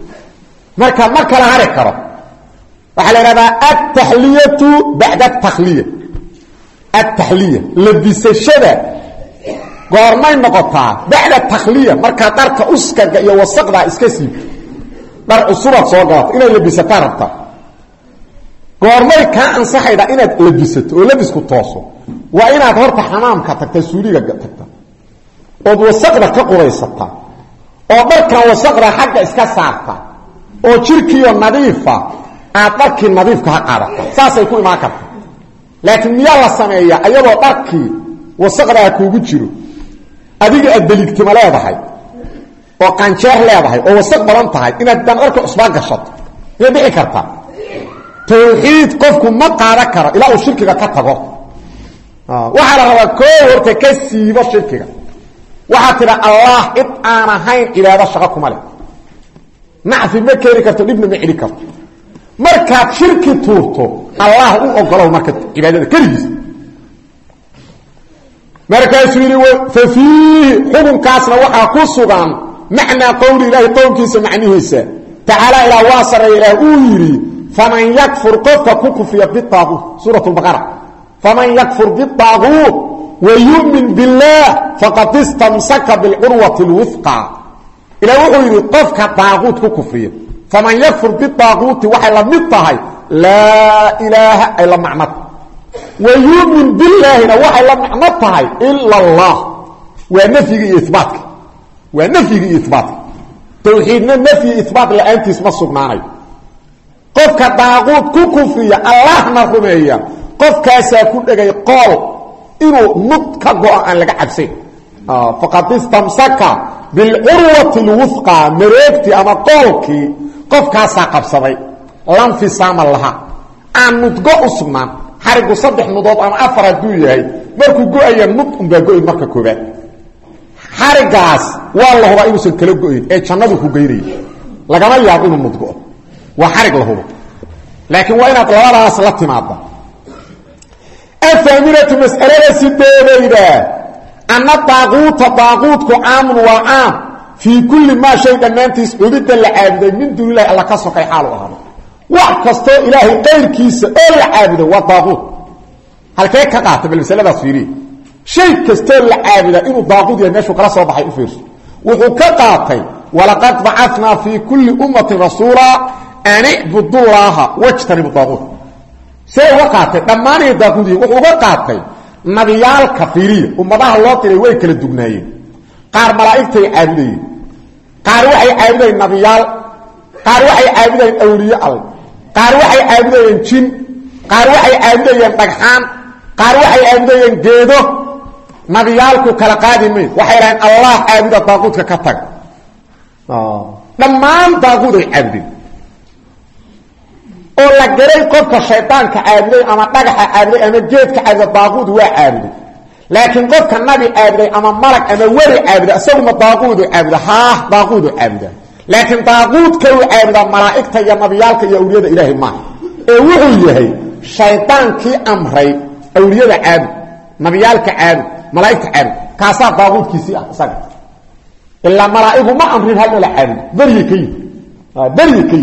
marka ma kala hari karo. Waxaa la ihahdaa altaxliyatu bacda atakliya altaxliya labisashada goormay noqotaa bacda takhliya markaa dharka uskaga iyo wasaqdaa iska siibto dhar cusubaad soo galato inaad labisataa rabtaa. Goormay kaa ansaxayda inaad labisato oo labisku tooso waa inaad horta xamaamka tagta suuliga tagta ood wasaqda ka quraysataa oo dharkan wasaqda xagga iska saarta. Oo jirkiiyo nadiifa aad dharkii nadiifka ha qaadata saasay ku imaan karta. Laakiin miyaa la sameeya ayadoo dharkii wasaqdaa kuugu jiro. Adiga aad deligtima leedahay oo qanjeer leedahay oo wasaq badan tahay inaad dan dharka cusbaa gashato. Miyay dhici kartaa tawxiid qofku ma qaadan karo ilaa uu shirkiga ka tago waxaa la rabaa koo horta ka siibo shirkiga. Waxaa tidha allah cid aan ahayn cibaado shaqo kuma leh. Nacfi ma keeni karto dhibna ma celi karto. Markaad shirki tuurto allah u ogolow marka cibaadada keligiis. Markaasuu yidhi fa fiihi xukunkaasna waxaa ku sugan macnaa qowli ilaahi qowlkiisa macnihiisa. Tacaala ilaa waa sareeya ilaah uu yidhi faman yakfur qofka ku kufriya bitaaquut suurat faman yakfur bitaaquut wa yu'min billaah faqad istamsaka bilcurwati lwifqa ilah wuxuu yidhi qofka daaquut ku kufriya faman yakfur bitaaquuti waxay la mid tahay laa ilaaha ay la macnad wa yumin bilaahina waxay la macno tahay ila allah waa nafyiga iyo ibaatka waa nafyiga iyo ibaatka tawxiidna nafyi ibaat la'aantiis ma sugnaanayo qofka daaquud ku kufriya allahna rumeeya qofkaasaa ku dhegay qool inuu nud ka go-o aan laga cabsayn faqad istamsaka bilcurwati lwufqa mareegtii ama qoolkii qofkaasaa qabsaday. Lanfisaama laha. Aan nudgo u sugnaan. Xarigu saddex nudood ama afar hadduu yahay markuu go'aya nud unbaa go-in marka koobaad xarigaas waa la kala go-in ee jannadu ku geynaya lagama yaabo inuu nudgo waa xarig la hubo. Laakiin waa inaad labadaas la ahaaminatu mas'alada sideedayda. Anna daaquuta daaquudku caamun waa caam. Fii kulli maa shay dhammaantiis cubidda la caabuday min duunilahi alla ka sokay xaalu ahaado. Wax kastoo ilaahay qayrkiisa oo la caabudo waa daaquud halkee ka qaata bal masaladaas fiiriya shay kastoo la caabudaa inuu daaquud yahay meeshuu kala soo baxay u fiirso. Wuxuu ka qaatay walaqad bacatnaa fii kulli ummatin rasuula an icbudullaaha wajtanibu daaquud see uga qaatay. Dhammaanay daaquud yihiin wuxuu uga qaatay nabiyaalka fiiriya ummadaha loo diray way kala dugnaayeen. Qaar malaa'igtay caabudayeen. Qaar waxay caabudayeen nabiyaal. Qaar waxay caabudayeen awliye al qaar waxay caabudayeen jin. Qaar waxay caabudayeen dhagxaan. Qaar waxay caabudayeen geedo. Nabiyaalku kala qaadi mayn waxay dhahaen allah caabuda daaquudka ka oo la garay qofka shaydaanka caabuday ama dhagaxa caabuday ama geedka caabuda daaquud waa caabuday laakiin qofka nabi caabuday ama malag ama weli caabuda isaguma daaquudu caabuda haah daaquudu caabuda laakiin daaquudka uu caabudaa malaa'igta iyo nabiyaalka iyo awliyada ilaahay maaha. Ee wuxuu yahay shaydaankii amray awliyada caabud nabiyaalka caabud malaa'igta caabud. Kaasaa daaquudkiisii ah isaga. Ilaa malaa'igu ma amrin hal mala caabud beryi ka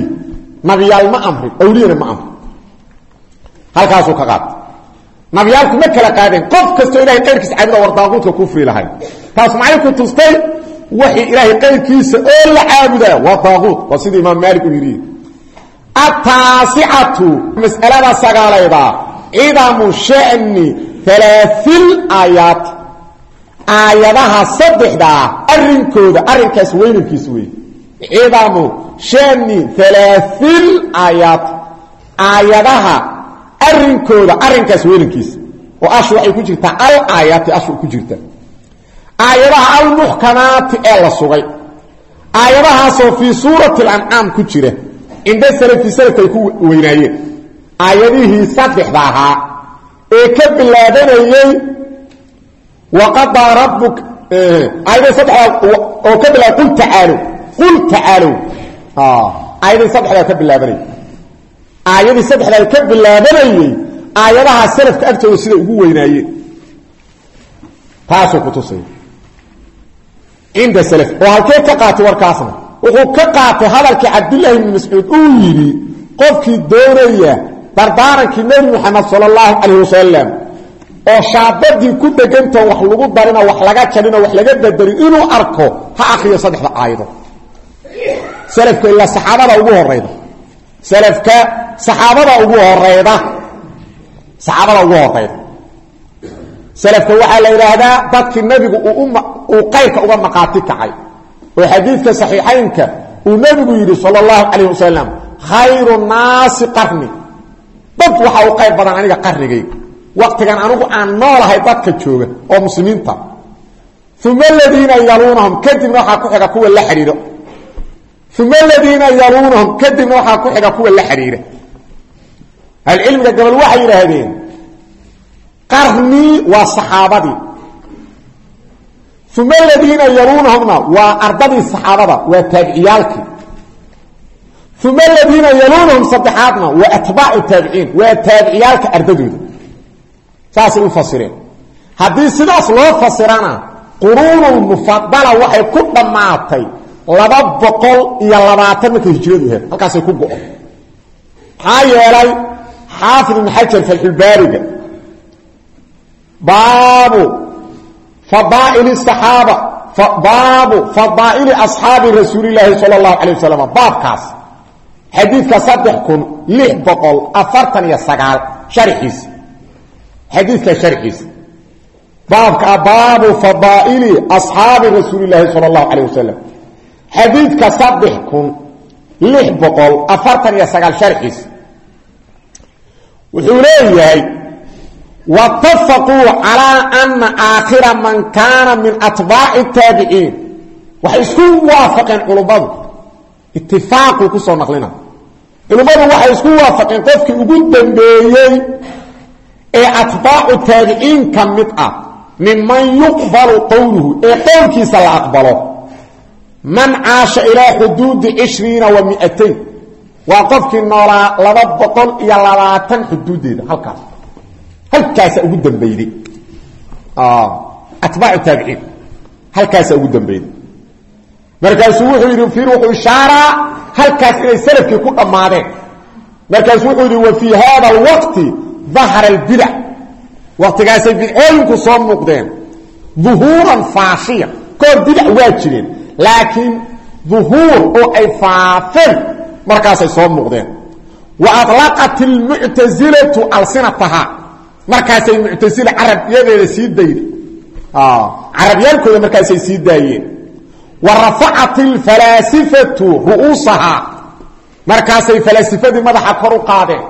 nabiyaal ma amrin awliyana ma amrin halkaasuu ka qaatay nabiyaalku ma kala qaadeen. Qof kastoo ilahay qayrkiisa caabuda war daaquudka kufri lahayn taas maxay ku tustay waxii ilaahay qayrkiisa oo la caabudaa waa daaquud waa sida imaam maalik uu yidhi. Ataasicatu mas'alada sagaalayda cidamu shani alaail aayaat aayadaha saddexdaa arrinkooda arrinkaas weynankiisa wey cidamu shani alaail aayaat aayadaha arrinkooda arrinkaas weynankiisa oo ashu waxay ku jirtaa al aayaati ashu ku jirta. Aayadaha almuxkamaati ee la sugay. Aayadahaasoo fii suurati alancaam ku jira. Cinda salafi salafka ay ku weynaayeen. Aayadihii saddexda ahaa. Ee ka bilaabanayey waqadaa rabbuk aayadihii saddexdaa oo ka bilaa qul tacaalow qul tacaalow aayadihii saddexdaa ka bilaabanayey aayadii saddexdaa ka bilaabanayey aayadaha salafka agtooda siday ugu weynaayeen taasuu ku tusay cinda salaf oo halkee ka qaatay warkaasna wuxuu ka qaatay hadalkii cabdullaahi ibni mascuud uu yidhi qofkii doonaya dardaarankii nebi moxamed sala allahu calayh wasalam oo shaabadii ku degantao wax lagu darinoo wax laga jarinoo wax laga bedelin inuu arko ha akriyo saddexda salafka ilaa saxaabada ugu horayda salafka saxaabada ugu horeyda saxaabada ugu horeyda salafka waxaa la yidhaahdaa dadkii nebigu uu qayrka uga maqaati kacay. Oo xadiidka saxiixaynka uu nebigu yidhi sal اllahu calayh wasalam khayru naasi qarni. Dad waxa uu qayr badan aniga qarnigayga waqtigan anigu aan noolahay dadka jooga oo muslimiinta. Uma aladiina yaluunahum kadibna waxaa uma aladiina yaluunahum kadibna waxaa ku xiga kuwa la xidhiidha ahlucilmiga gabal waxay yidhaahdeen qarnii waa saxaabadii uma aladiina yaluunahumna waa ardadii saxaabada waa taabiciyaalkii uma aladiina yaluunahum saddexaadna waa atbaacu taabiciin waa taabiciyaalka ardadooda saasay u fasireen haddii sidaas loo fasirana quruunulmufadala waxay ku dhammaatay laba boqol iyo labaatan markay hijradu ahayd halkaasay ku go-o maxaa yeelay xaafid ibn xajar falxulbaariga baabu fadaaili saxaaba baabu fadaa'ili asxaabi rasuulilaahi sala allahu calay wasalam baabkaas xadiidka saddex kun lix boqol afartan iyo sagaal sharxiisa xadiidka sharxiisa baabka baabu fadaa'ili asxaabi rasuulilaahi sala allahu calayh wasalam xadiidka saddex kun lix boqol afartan iyo sagaal sharxiisa wuxuu leeyahay watafaquu calaa ana aakhira man kaana min atbaaci taabiciin waxay isku waafaqeen culummadu itifaaquu ku soo naqlina culummadu waxay isku waafaqeen qofkii ugu dambeeyey ee atbaacu taabiciin ka mid ah minman yuqbalu man caasha ilaa xuduudi cishriina wa miatayn. Waa qofkii noolaa laba boqol iyo labaatan xuduuddeeda halkaas. Halkaasa ugu dambeyday atbaacu taabiciin halkaasa ugu dambeyday markaasuu wuxuu yidhi fiir wuxuu ishaaraa halkaas inay salafkii ku dhammaadeen. Markaasuu wuxuu yidhi wa fii hada alwaqti dahara albidac waqtigaasay bidcooyinku soo muuqdeen. Duhuuran faashiya. Koor bidac waa jireen laakiin duhuur oo ay faafeen markaasay soo muuqdeen. Wa alaqat ilmuctasilatu alsinatahaa markaasay muctasila carabyadeeda sii dayday ah, carabyaalkooda markaasay sii daayeen. Wa rafacat ilfalaasifatu ru'uusahaa markaasay falaasifadii madaxa kor u qaadeen.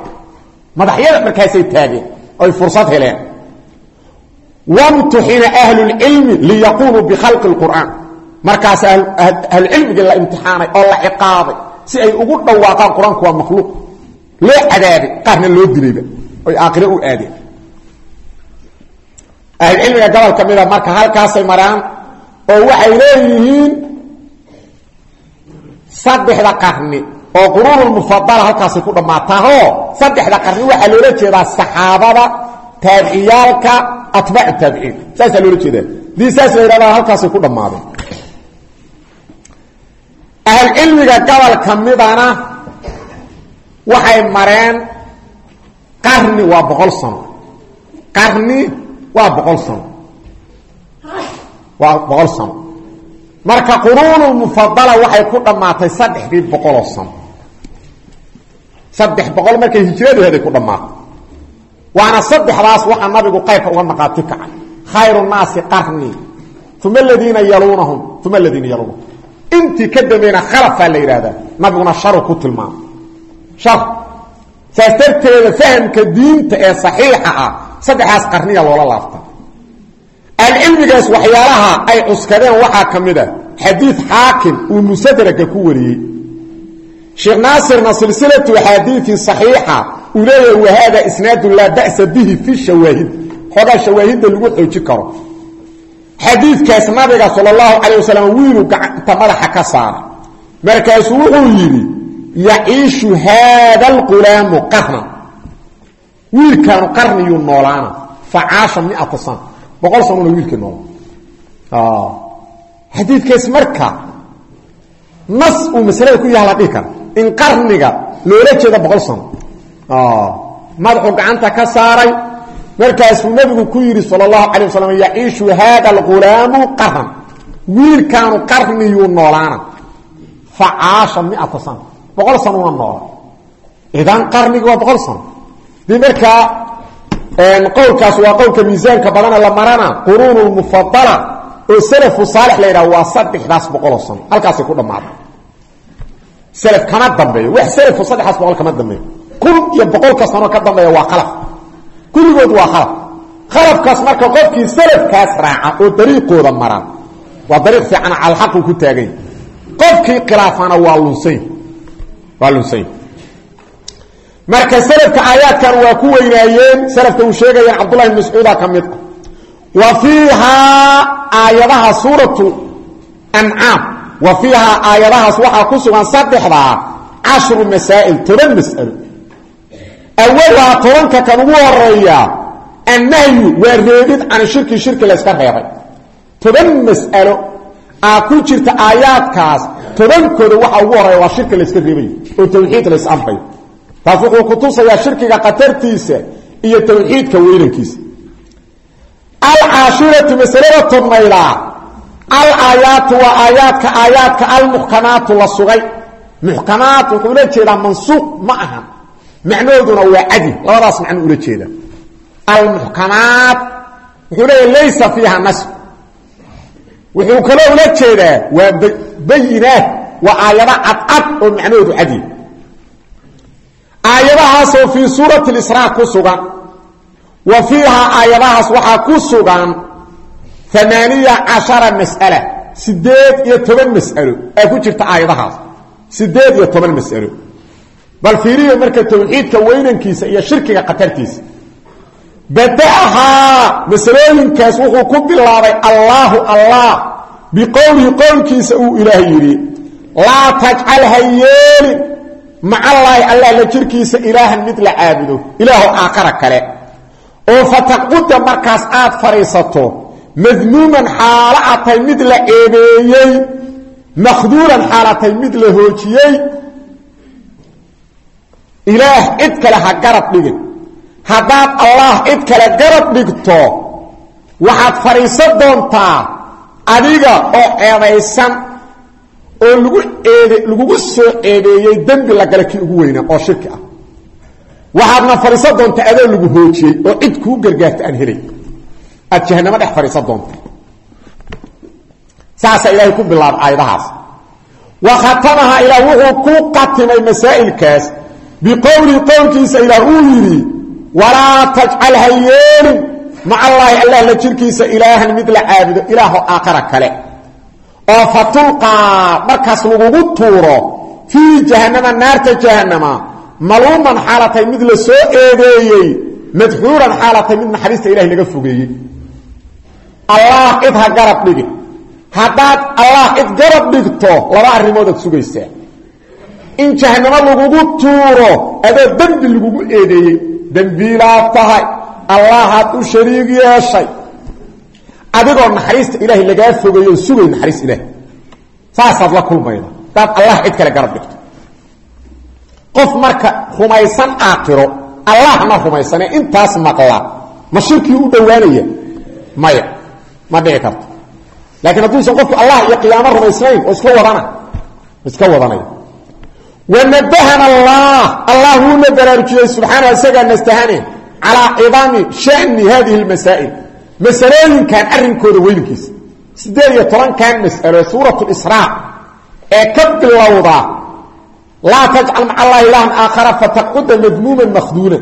Madaxyada markaasay taageen oy fursad heleen. Wamtuxina ahlulcilmi liyaquuluu bikalqi اlqur'aan markaas ahlucilmigii la imtixaanay oo la ciqaabay si ay ugu dhawaaqaan qur'aanku waa makhluuq. Loo cadaabay qaarna loo dilayba. Oy aakhire u aadeen. Ahlucilmiga gobol ka mida marka halkaasay maraan oo waxay leeyihiin saddexda qarni oo quruunulmufadala halkaasay ku dhammaataahoo saddexda qarni waxaa loola jeedaa saxaabada taabiciyaalka atbaacu taabiciin saasaa loola jeedaa. Dii saas la yidhahdaa halkaasay ku dhammaadeen ahlcilmiga gobol ka midana waxay mareen qarni waa boqol sano. Qarni waa boqol sano. Waa boqol sano. Marka quruunulmufadala waxay ku dhammaatay saddexdii boqoloo sano. Saddex boqol markay hijradeeday ku dhammaatay. Waana saddexdaas waxaa nabigu qaybka uga maqaati kacay khayru naasi qarni. Uma intii ka dambeyna khalafaa la yidhahdaa nabiguna sharu ku tilmaamay. Shar. Saas darteeda fahamka diinta ee saxiixa ah saddexdaas qarniya loola laabta. Alcilmigaas waxyaalaha ay cuskadeen waxaa ka mid a xadiid xaakim uu musadraka ku wariyey. Sheekh naasirna silsilatu axaadiiin saxiixa uu leeyahay wahada isnaadu laa ba'sa bihi fi shawaahid. Xoogaa shawaahidda lagu xoojin karo xadiidkaas nabiga sal اllahu calay wasalam wiiluu gacanta madaxa ka saara. Markaasuu wuxuu yidhi yaciishu haada alqulaamu qarnan. Wiilkaanu qarniyuu noolaana facaasha miata sana boqol sanuna wiilkii noola xadiidkaas marka nas uu masalada ku yaha la dhihi kara. In qarniga loola jeeda boqol sano madaxuu gacanta ka saaray markaasuu nabigu ku yidhi sal اlahu alay wasalam yaciishu haada alghulaamu qarnan wiilkaanu qarniyuu noolaana. Facaasha miata sana boqol sanuna noola idan qarnigi waa boqol sano dii markaa qowlkaas waa qowlka miisaanka badana la marana quruun mufadala oo salafu saalix la yidhaha waa saddexdaas boqoloo sano halkaasay ku dhammaada. Salaf kama dambeeyo. Wax salafu saddexdaas boqol kama dambeeyo. Kun iyo boqolka sano ka dambeeya waa khalaf kulligood waa khalaf khalafkaas marka qofkii salafkaas raaca oo dariiqooda maraan waa dariiq fiican calxaqu ku taagany qofkii khilaafana waa lunsay. Waa lunsay. Marka salafka aayaadkan waa ku weynaayeen salafka uu sheegayeen cabdullahi bn mascuuda ka mid wa fiihaa aayadaha suuratu ancaam wa fiihaa aayadahaas waxaa ku sugan saddexdaa cashru masaa'il toban mas'alo awalhaa tobanka kan ugu horreeya annahyu waa reebid can shirki shirki layska reebay. Toban mas'alo aa ku jirta aayaadkaas tobankooda waxaa ugu horreeya waa shirki layska reebay oo tawxiid lays amray. Taas wuxuu ku tusayaa shirkiga khatartiisa iyo tawxiidka weynankiisa. Alcaashiratu masalada tobnaydaa al aayaatu waa aayaadka aayaadka almuxkamaatu la sugay. Muxkamaat wuxuu ula jeedaa mansuuq ma aha macnahooduna waa cadi labadaas macno ula jeeda. Almuxkamaat wuxuu leeya laysa fiiha nasb. Wuxuu kaloo ula jeedaa waa bayinaat. Waa aayado cadcad oo macnahoodu cadi aayadahaasoo fii suurati israa ku sugan wa fiihaa aayadahaas waxaa ku sugan amaaniya cashara mas'ala sideed iyo bal fiiriyo marka tawxiidka weynankiisa iyo shirkiga khatartiisa bada'ahaa masalooyinkaas wuxuu ku bilaabay allaahu allah biqowlihi qowlkiisa uu ilaah yidhi laa tajcal ha yeelin macallaahi allah la jirkiisa ilaahan mid la caabudo ilaaho aakara kale. Oo fataqbuda markaas aad fadhiisato madmuuman xaalo atay mid la eebeeyey makhduulan xaalatay mid la hoojiyey ilaah cid kale ha garab dhigin. Haddaad allah cid kale garab dhigto waxaad fadhiisan doontaa adiga oo ceebaysan oo lagu eede lagugu soo ceebeeyey dembi la gala kii ugu weynaa oo shirki ah. Waxaadna fadhiisan doontaa adoo lagu hoojiyey oo cid kuu gargaarta aan helay. Aad jahanamo dhex fadhiisan doonta saasaa ilaahay ku bilaaba aayadahaas. Wa khatamaha ilaah wuxuu ku qatimay masaa'ilkaas biqowlihi qowlkiisa ilaah uu yidhi walaa tajcal ha yeelin maca allaahi allah la jirkiisa ilaahan mid la caabudo ilaaho aakhara kale. Oo fatulqaa markaas lagugu tuuro fii jahannama naarta jahannama maluuman xaalatay mid la soo eedeeyey madxuuran xaalatay mid naxariista ilahay laga fogeeyey. Allah cid ha garab dhigin haddaad allah cid garab dhigto laba arrimoodaad sugaysaa in jahanamo lagugu tuuro adoo dembi lagugu eedeeyey. Dembiilaad tahay. Allahaad u shariig yeeshay. Adigoo naxariista ilaahay lagaa fogeeyo sugay naxariis ilaah saasaad la kulmayda. Daad allah cid kale garab dhigto. Qof marka rumaysan aakhiro allahna rumaysanee intaas maqla ma shirkii u dhowaanaya? Maya. Ma dhici karto. Laakiin hadduusan qofku allah iyo qiyaamo rumaysnayn oo iska wadana. Iska wadanaya wanabahana allah allah wuuna baraarujiyey subxaana isagaa nastahane calaa cidaami shani hadihi lmasaa'il masalooyinkan arrinkooda weynankiisa siddeed iyo tobankan mas'alo suurat lisraa ee ka bilowda laa tajcal maca allahi ilahan aakhara fataqcuda madmuuman makhduuna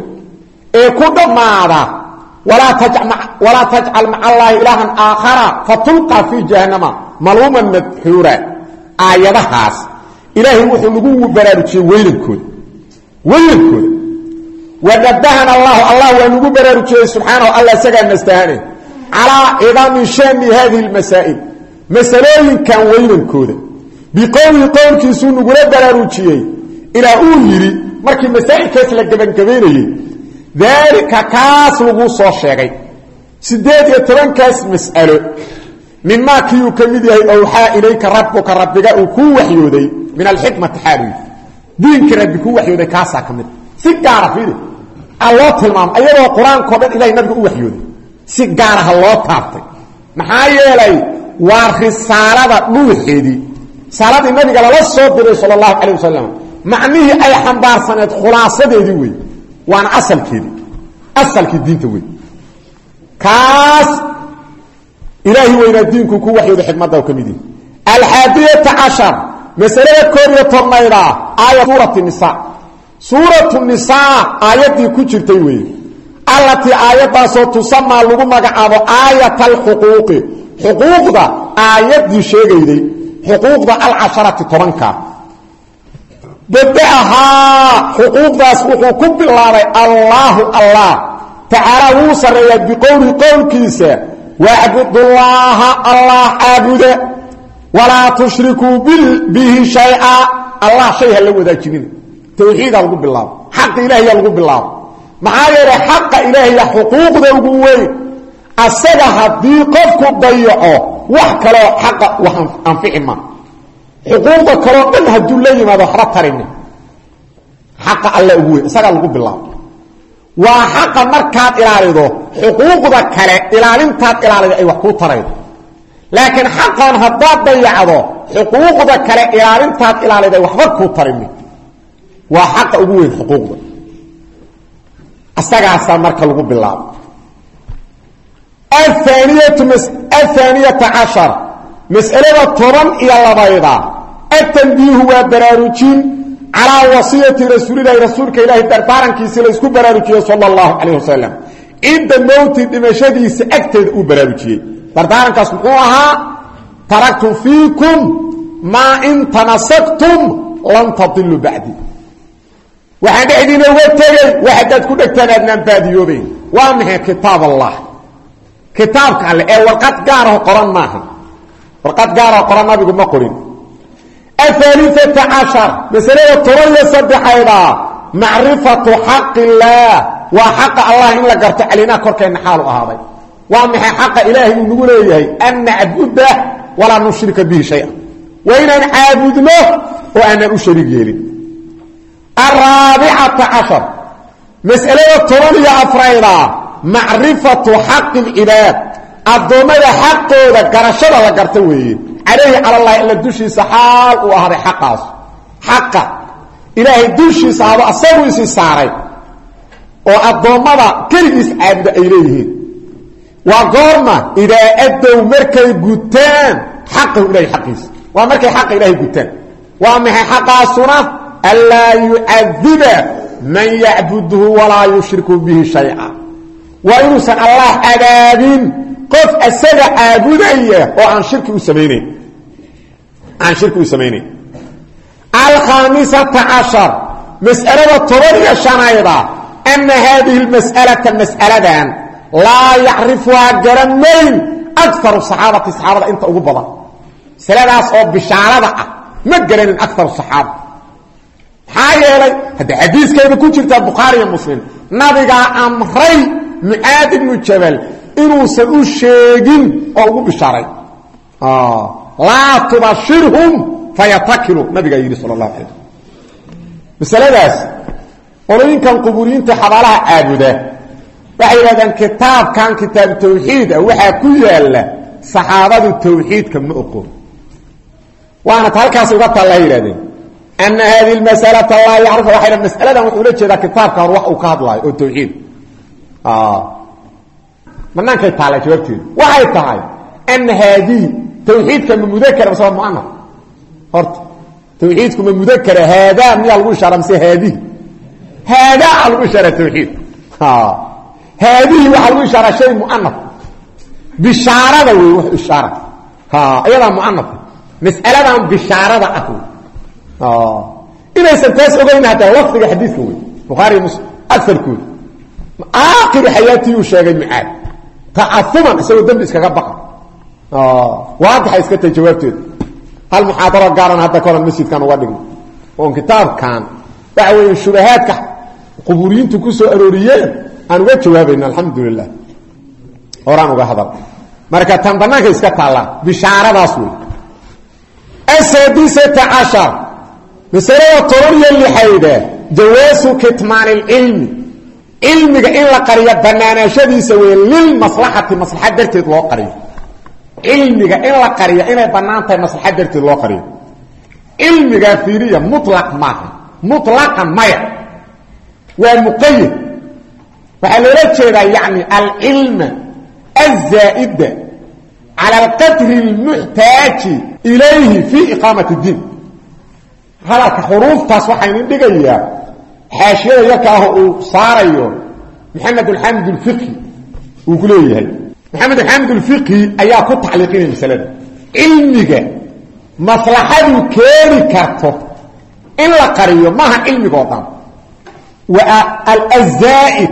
ee ku dhammaada walaa tajcal maca allaahi ilaahan aakhara fatulqa fii jahannama maluuman madxuura aayadahaas ilaahay wuxuu nagu baraarujiyey weynankooda weynankooda wanabahana allahu allah waa nagu baraarujiyey subxaanahu alla isagaa nastahane calaa cidami shani hadihi lmasaa'il masalooyinkan weynankooda. Biqowlihi qowlkiisuu nagula baraarujiyey. Ilaa uu yidhi markii masaa'ilkaas la gebangabaynayey daalika kaas laguu soo sheegay. Siddeed iyo tobankaas mas'alo mimaa kiiuu ka mid yahay owxaa ilayka rabbuka rabbiga uu kuu waxyooday min alxikmati xaaluy diinka rabbi kuu waxyooday kaasaa ka mid. Si gaara fiiri. A loo tilmaamo ayadoo qur'aankao dhan ilahay nabiga u waxyooday. Si gaaraha loo taabtay. Maxaa yeelay waa risaalada dhuuxeedii risaaladii nabiga lala soo diray sal allahu calay wasalam macnihii ay xambaarsaneed khulaasadeedii wey waana asalkeedii. Asalkii ilaahi weynaa diinku ku waxyooda xikmadda ka mid yihi alxaadiyata cashar masalada koob iyo tobnayda aaya suurati nisa suuratu nisaa aayaddii ku jirtay weeye. Allatii aayaddaasoo tusamaa lagu magacaabo aayat alxuquuqi xuquuqda aayaddii sheegayday xuquuqda alcasharati tobanka. Badahaa xuquuqdaas wuxuu ku bilaabay allaahu allah. Tacaala wuu sarreeyaa biqowlihi qowlkiisa wacbudullaaha allah caabuda walaa tushrikuu bihi shaya allah shay ha la wadaajinin tawxiidaa lagu bilaabo xaqa ilahiyaa lagu bilaabo maxaa yeelay xaqa ilaahaya xuquuqda ugu weyn asaga haddii qofku dayaco wax kaloo xaqa wax anfici ma xuquuqda kaloo dhan hadduu la yimaado waxba bilaabo waa xaqa markaad ilaalido xuquuqda kale ilaalintaad ilaalida ay wax kuu taraydo. Laakiin xaqan haddaad dayacdo xuquuqda kale ilaalintaad ilaalida ay waxba kuu tarini waa xaqa ugu weyn xuquuqda. Isagaasaa marka lagu bilaabo. Ahaaniyata cashar. Mas'alada toban iyo labayda. Atanbiihu waa calaa wasiyati rasuulilahi rasuulka ilaahi dardaarankiisi la isku baraarujiye sal اllahu calayh wasalam cinda mowti dhimashadiisa agteeda uu baraarujiyey dardaarankaas muxuu ahaa taraktu fiikum maa in tamasaktum lan tadilu bacdi waxaan dhexdiina uga tegey wax haddaad ku dhegtaan aadnaan baadiyoobayn waa maxay kitaab allah kitaabka alle ee warqad gaaraho qoran maaha warqad gaaraho qoran nabigu ma qorin ahaaliata cashar masalada toban iyo saddexayda macrifatu xaqi illaah waa xaqa allah in la garto calinaa korkeenna xaalu ahaaday waa maxay xaqa ilaahay uu nagu leeyahay an nacbudah walaa nushrika bihi shaya waa inaan caabudno oo aanaan u shariig yeelin araabicata cashar mas'alada toban iyo afrayda macrifatu xaqi lcibaad addoommada calayhi cala allahi alla dushiisa xaal uu ahaaday xaqaas. Xaqa. Ilaahay dushiisa ahado asagu isi saaray. Oo addoommada keligiis caabuda ay leeyihiin. Waa goorma idaa addow markay gutaan xaqahu ilahay xaqiisa waa markay xaqa ilaahay gutaan. Waa maxay xaqaasuna? Anlaa yucadiba man yacbudhu walaa yushriku bihi shayca waa inuusan allah cadaabin qof asaga caabudaya oo aan shirki u samaynayn aan shirki u samaynayn alkhaamisata cashar mas'alada toban iyo shanayda ana haadihi lmas'alata mas'aladan laa yacrifuhaa garanayn akaru saxaabati saxaabada ugu badan. Masaladaas oo bishaarada ah ma garanin akaru saxaaba maxaa yeelay hadda xadiiskayda ku jirtaa bukhaari iyo muslim nabigaa amray mucaad ibnu jabal inuusan u sheegin oo ugu bishaaray laa tubashirhum fayatakilu nabigaa yidhi sal اlahu alay masaladaas qolooyinkan quburiyiinta xabaalaha caabuda waxay yidhahdaan kitaabkan kitaabu tawxiid ah waxaa ku yaalla saxaabadu tawxiidka ma oqon waana halkaas uga taallaa yihahdeen ana hadihi masalata laa yacrifa waa masaladan wuxuu la jeedaa kitaabka hor wax uu ka hadlaayo oo tawxiid. Banaankay taalla jawaabteedu. Waxay tahay ana haadihi tawxiidka ma mudakara mase waa muanaf horta tawxiidku ma mudakara haadaa miyaa lagu ishaara mise haadihi haadaa lagu ishaara tawxiid. Haadihi waxaa lagu ishaara shay muanaf bishaarada wey wax ishaara. Iyadaa muanafka mas'aladan bishaarada ah inaysan taas ogeyn hadda lafdiga xadiidka wey bukhaari muslim aarkooda aakiri xayaatii uu sheegay mucaad. Ta'auman isagoo dembi iskaga baqa waadaxay iska tahay jawaabteeda hal muxaadaro gaaran hadda koran masjidkan uga dhigno oon kitaabkan waxa weeye shubahaadka quburiyiintu ku soo arooriyeen aan uga jawaabayno alxamdu lilah horaan uga hadal marka tan banaanka iska taallaa bishaaradaas wey asaadisata cashar masalada toban iyo lixayda jawaasu kitmaani lcilmi cilmiga in la qariyo banaanaashadiisa wey lilmaslaxati maslaxad darteed loo qariyo cilmiga in la qariyo inay bannaan tahay maslaxad darteed loo qariyo cilmigaa fiiriya mulaq maaha mulaqan maya waa muqayad waxaa loola jeedaa yani alcilma azaa'ida cala alqadri اlmuxtaaji ilayhi fii iqaamat اdiin hadalka xuruuftaas waxaa idin dhigayaa xaashiyada yarka ah uu saarayo maxamed alxamid اlfiqhi uu ku leeyahay maxamed xamid ulfiqhi ayaa ku tacliiqinaya masalada. Cilmiga maslaxadu keeni karto in la qariyo maaha cilmigoo dhan. Waa alzaaid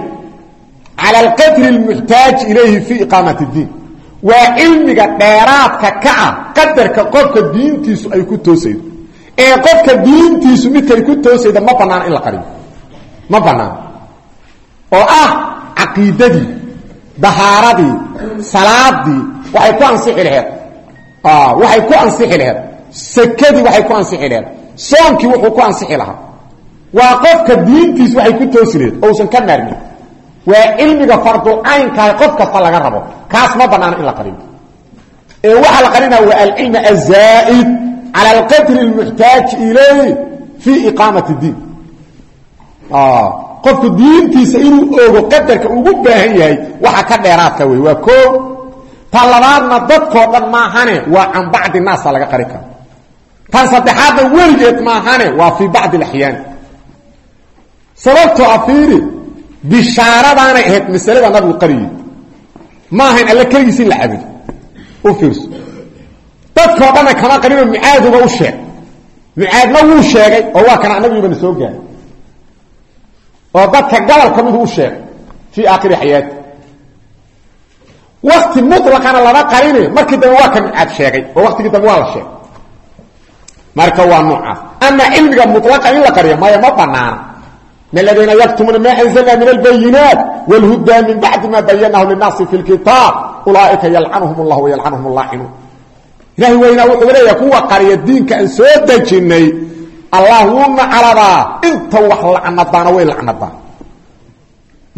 cala alqadri اlmuxtaaji ilayhi fii iqaamat اdiin waa cilmiga dheeraadka ka ah qadarka qofka diintiisu ay ku toosaydo. Ee qofka diintiisu midkay ku toosayda ma banaana in la qariyo. Ma banaano dahaaradii salaadii waxay ku ansixi laheed. Waxay ku ansixi laheed. Sakadii waxay ku ansixi laheed. Soonkii wuxuu ku ansixi lahaa. Waa qofka diintiisu waxay ku toosi laheed. Ousan ka maarmin waa cilmiga fardulcaynkaah qof kasta laga rabo. Kaas ma banaano in la qariyo ee waxaa la qarinaya waa alcilm azaa'id cala alqadri اlmuxtaaji ilayh fii iqaamat اdiin qofku diintiisa inuu ogo qadarka ugu baahan yahay waxa ka dheeraadka wey waa koo ta labaadna dadkoo dhan maahane waa can bacdi naasa laga qari karo tan saddexaadna weligeed maahane waa fii bacdi اaxyaani sababtoo afiiri bishaaradaanay ahayd masalada nabigu qariyey ma ahayn alle keligiis in la cabudo u fiirso. Dadkoo dhanna kama qarinoo mucaaduba u sheeg mucaadna wuu sheegay oo waa kana annagibana soo gaaray oo dadka gobolka miduu u sheegay fii aakhiri xayaati wakti muطlaqana lama qarine markii dambe waa ka mucaad sheegay oo waktigii dambe waa la sheegay marka waa noocaas ama cilmiga muطlaqa in la qariyo maya ma banaana m اladiina yktumuna ma أnزlna min اlbayinaat wاlhuda min bacdi ma bayanahu lلnaasi fi اlkitaab ulaaئika yalcanhum اllah وyalcanhum اlaacinuun ilahi weynaa wuxuu leeyaha kuwa qariya diinka aan soo dejinay allah wuu nacladaa inta wax lacnadaana way lacnadaan.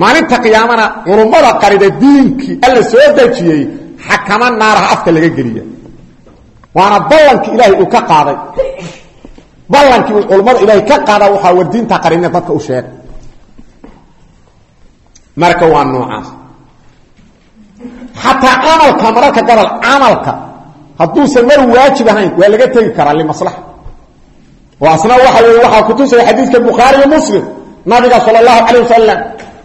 Maalinta qiyaamana culummada qarida diinkii alla soo dejiyey xakama naaraha afka laga geliya. Waana ballankii ilaahay uu ka qaaday. Ballankii uu culummada ilaahay ka qaada waxaa war diinta qarina dadka u sheegay. Marka waa noocaas. Xataa camalka mararka gobol camalka hadduusan mar waajib ahayn waa laga tegi oo asna waxa weeye waxaa kutusaya xadiidka bukhaari iyo muslim nabiga sala allahu calayh wasalam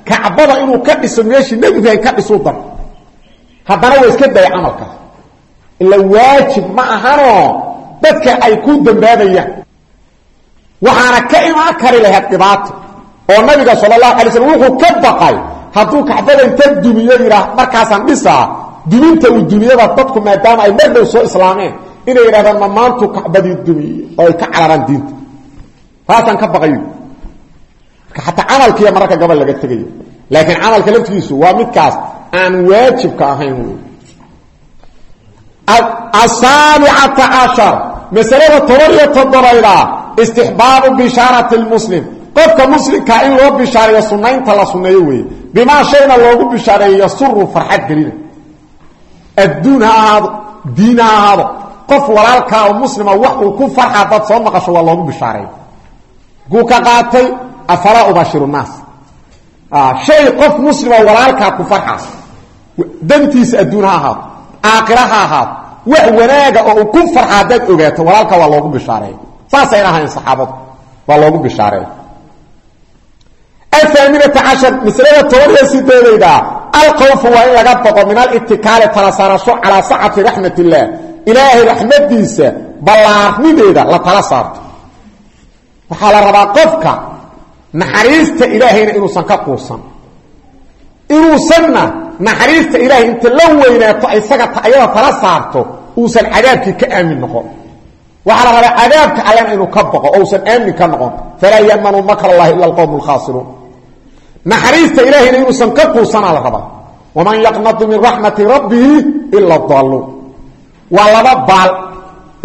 kacbada inuu ka dhiso meeshii nebi ibraahim ka dhisuu dar haddana waa iska daya camalkaas ila waajib ma ahanoo dadka ay ku dambaabayaan waxaana ka imaan kari lahayd dhibaato oo nabiga sala allahu alay slm wuxuu ka baqay hadduu kacbada inta dumiyo yidhaah markaasaan dhisaa duminta uu dumiyada dadku maadaama ay mar soo islaameen inay yidhahdaan ma maantu kacbadii dumiye oo ay ka cararaan diinta. Taasaan ka baqayo marka xataa camalkiiya mararka gabal laga tegayo laakiin camalka laftigiisu waa midkaas aan waajibka ahayn wey asaabicata cashar masalada toban iyo toddobayda istixbaabu bishaarati qofka muslimkaa in loo bishaareeyo sunaynta la sunneeyo weeye bimaa shayna loogu bishaareeyo yasuru farxad gelina. Adduun ha ahaado diin qof walaalkaa oo muslima wax uu ku farxa haddaad soo maqasho waa loogu bishaareeyo kuu ka qaatay afalaa ubashiru naas. Shay qof muslima walaalkaa ku farxaas dantiisa adduun ha ha wax wanaaga oo ku farxa haddaad ogaato walaalkaa waa loogu bishaareeya saasayna ahayn saxaabadu. Waa loogu bishaareeya athaaminata cashar maslada toban iyo sideedayda alkhawfu waa in laga boqo min alitikaali tala saarasho calaa sacati raxmat ilaahay raxmadiisa ballaarnideeda la tala saarto. Waxaa la rabaa qofka naxariista ilaahayna inuusan ka quusan. Inuusanna naxariista ilaahay inta la weynaato isaga ayada tala saarto uusan cadaabkii ka aamin noqon. Waxaa la rabaa cadaabka allena inuu ka boqo o usan aamin ka noqon. Falaa yamanu makr allahi ila alqowm lkhaasiruun naxariista ilaahayna inuusan ka waa laba baal.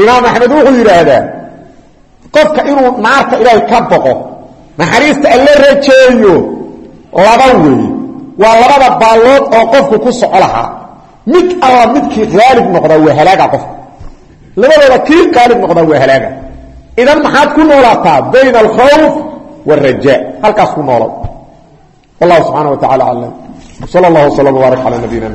Imaam axmed wuxuu yidhaahdaa qofka inuu naarta ilaahay ka boqo naxariista alla rajeeyo laba weeye waa labada baallood oo qofku ku soco lahaa. Mid alla midkii qaalib noqdaa waa halaaga qofka. Labadooda kii qaalib noqdaa waa halaaga idan maxaad ku noolaataa bayna alkhawf waalraja halkaas ku noolow wallahu subxaana wa tacala aclam sal allahu waslm wbaarak calaa nabiyina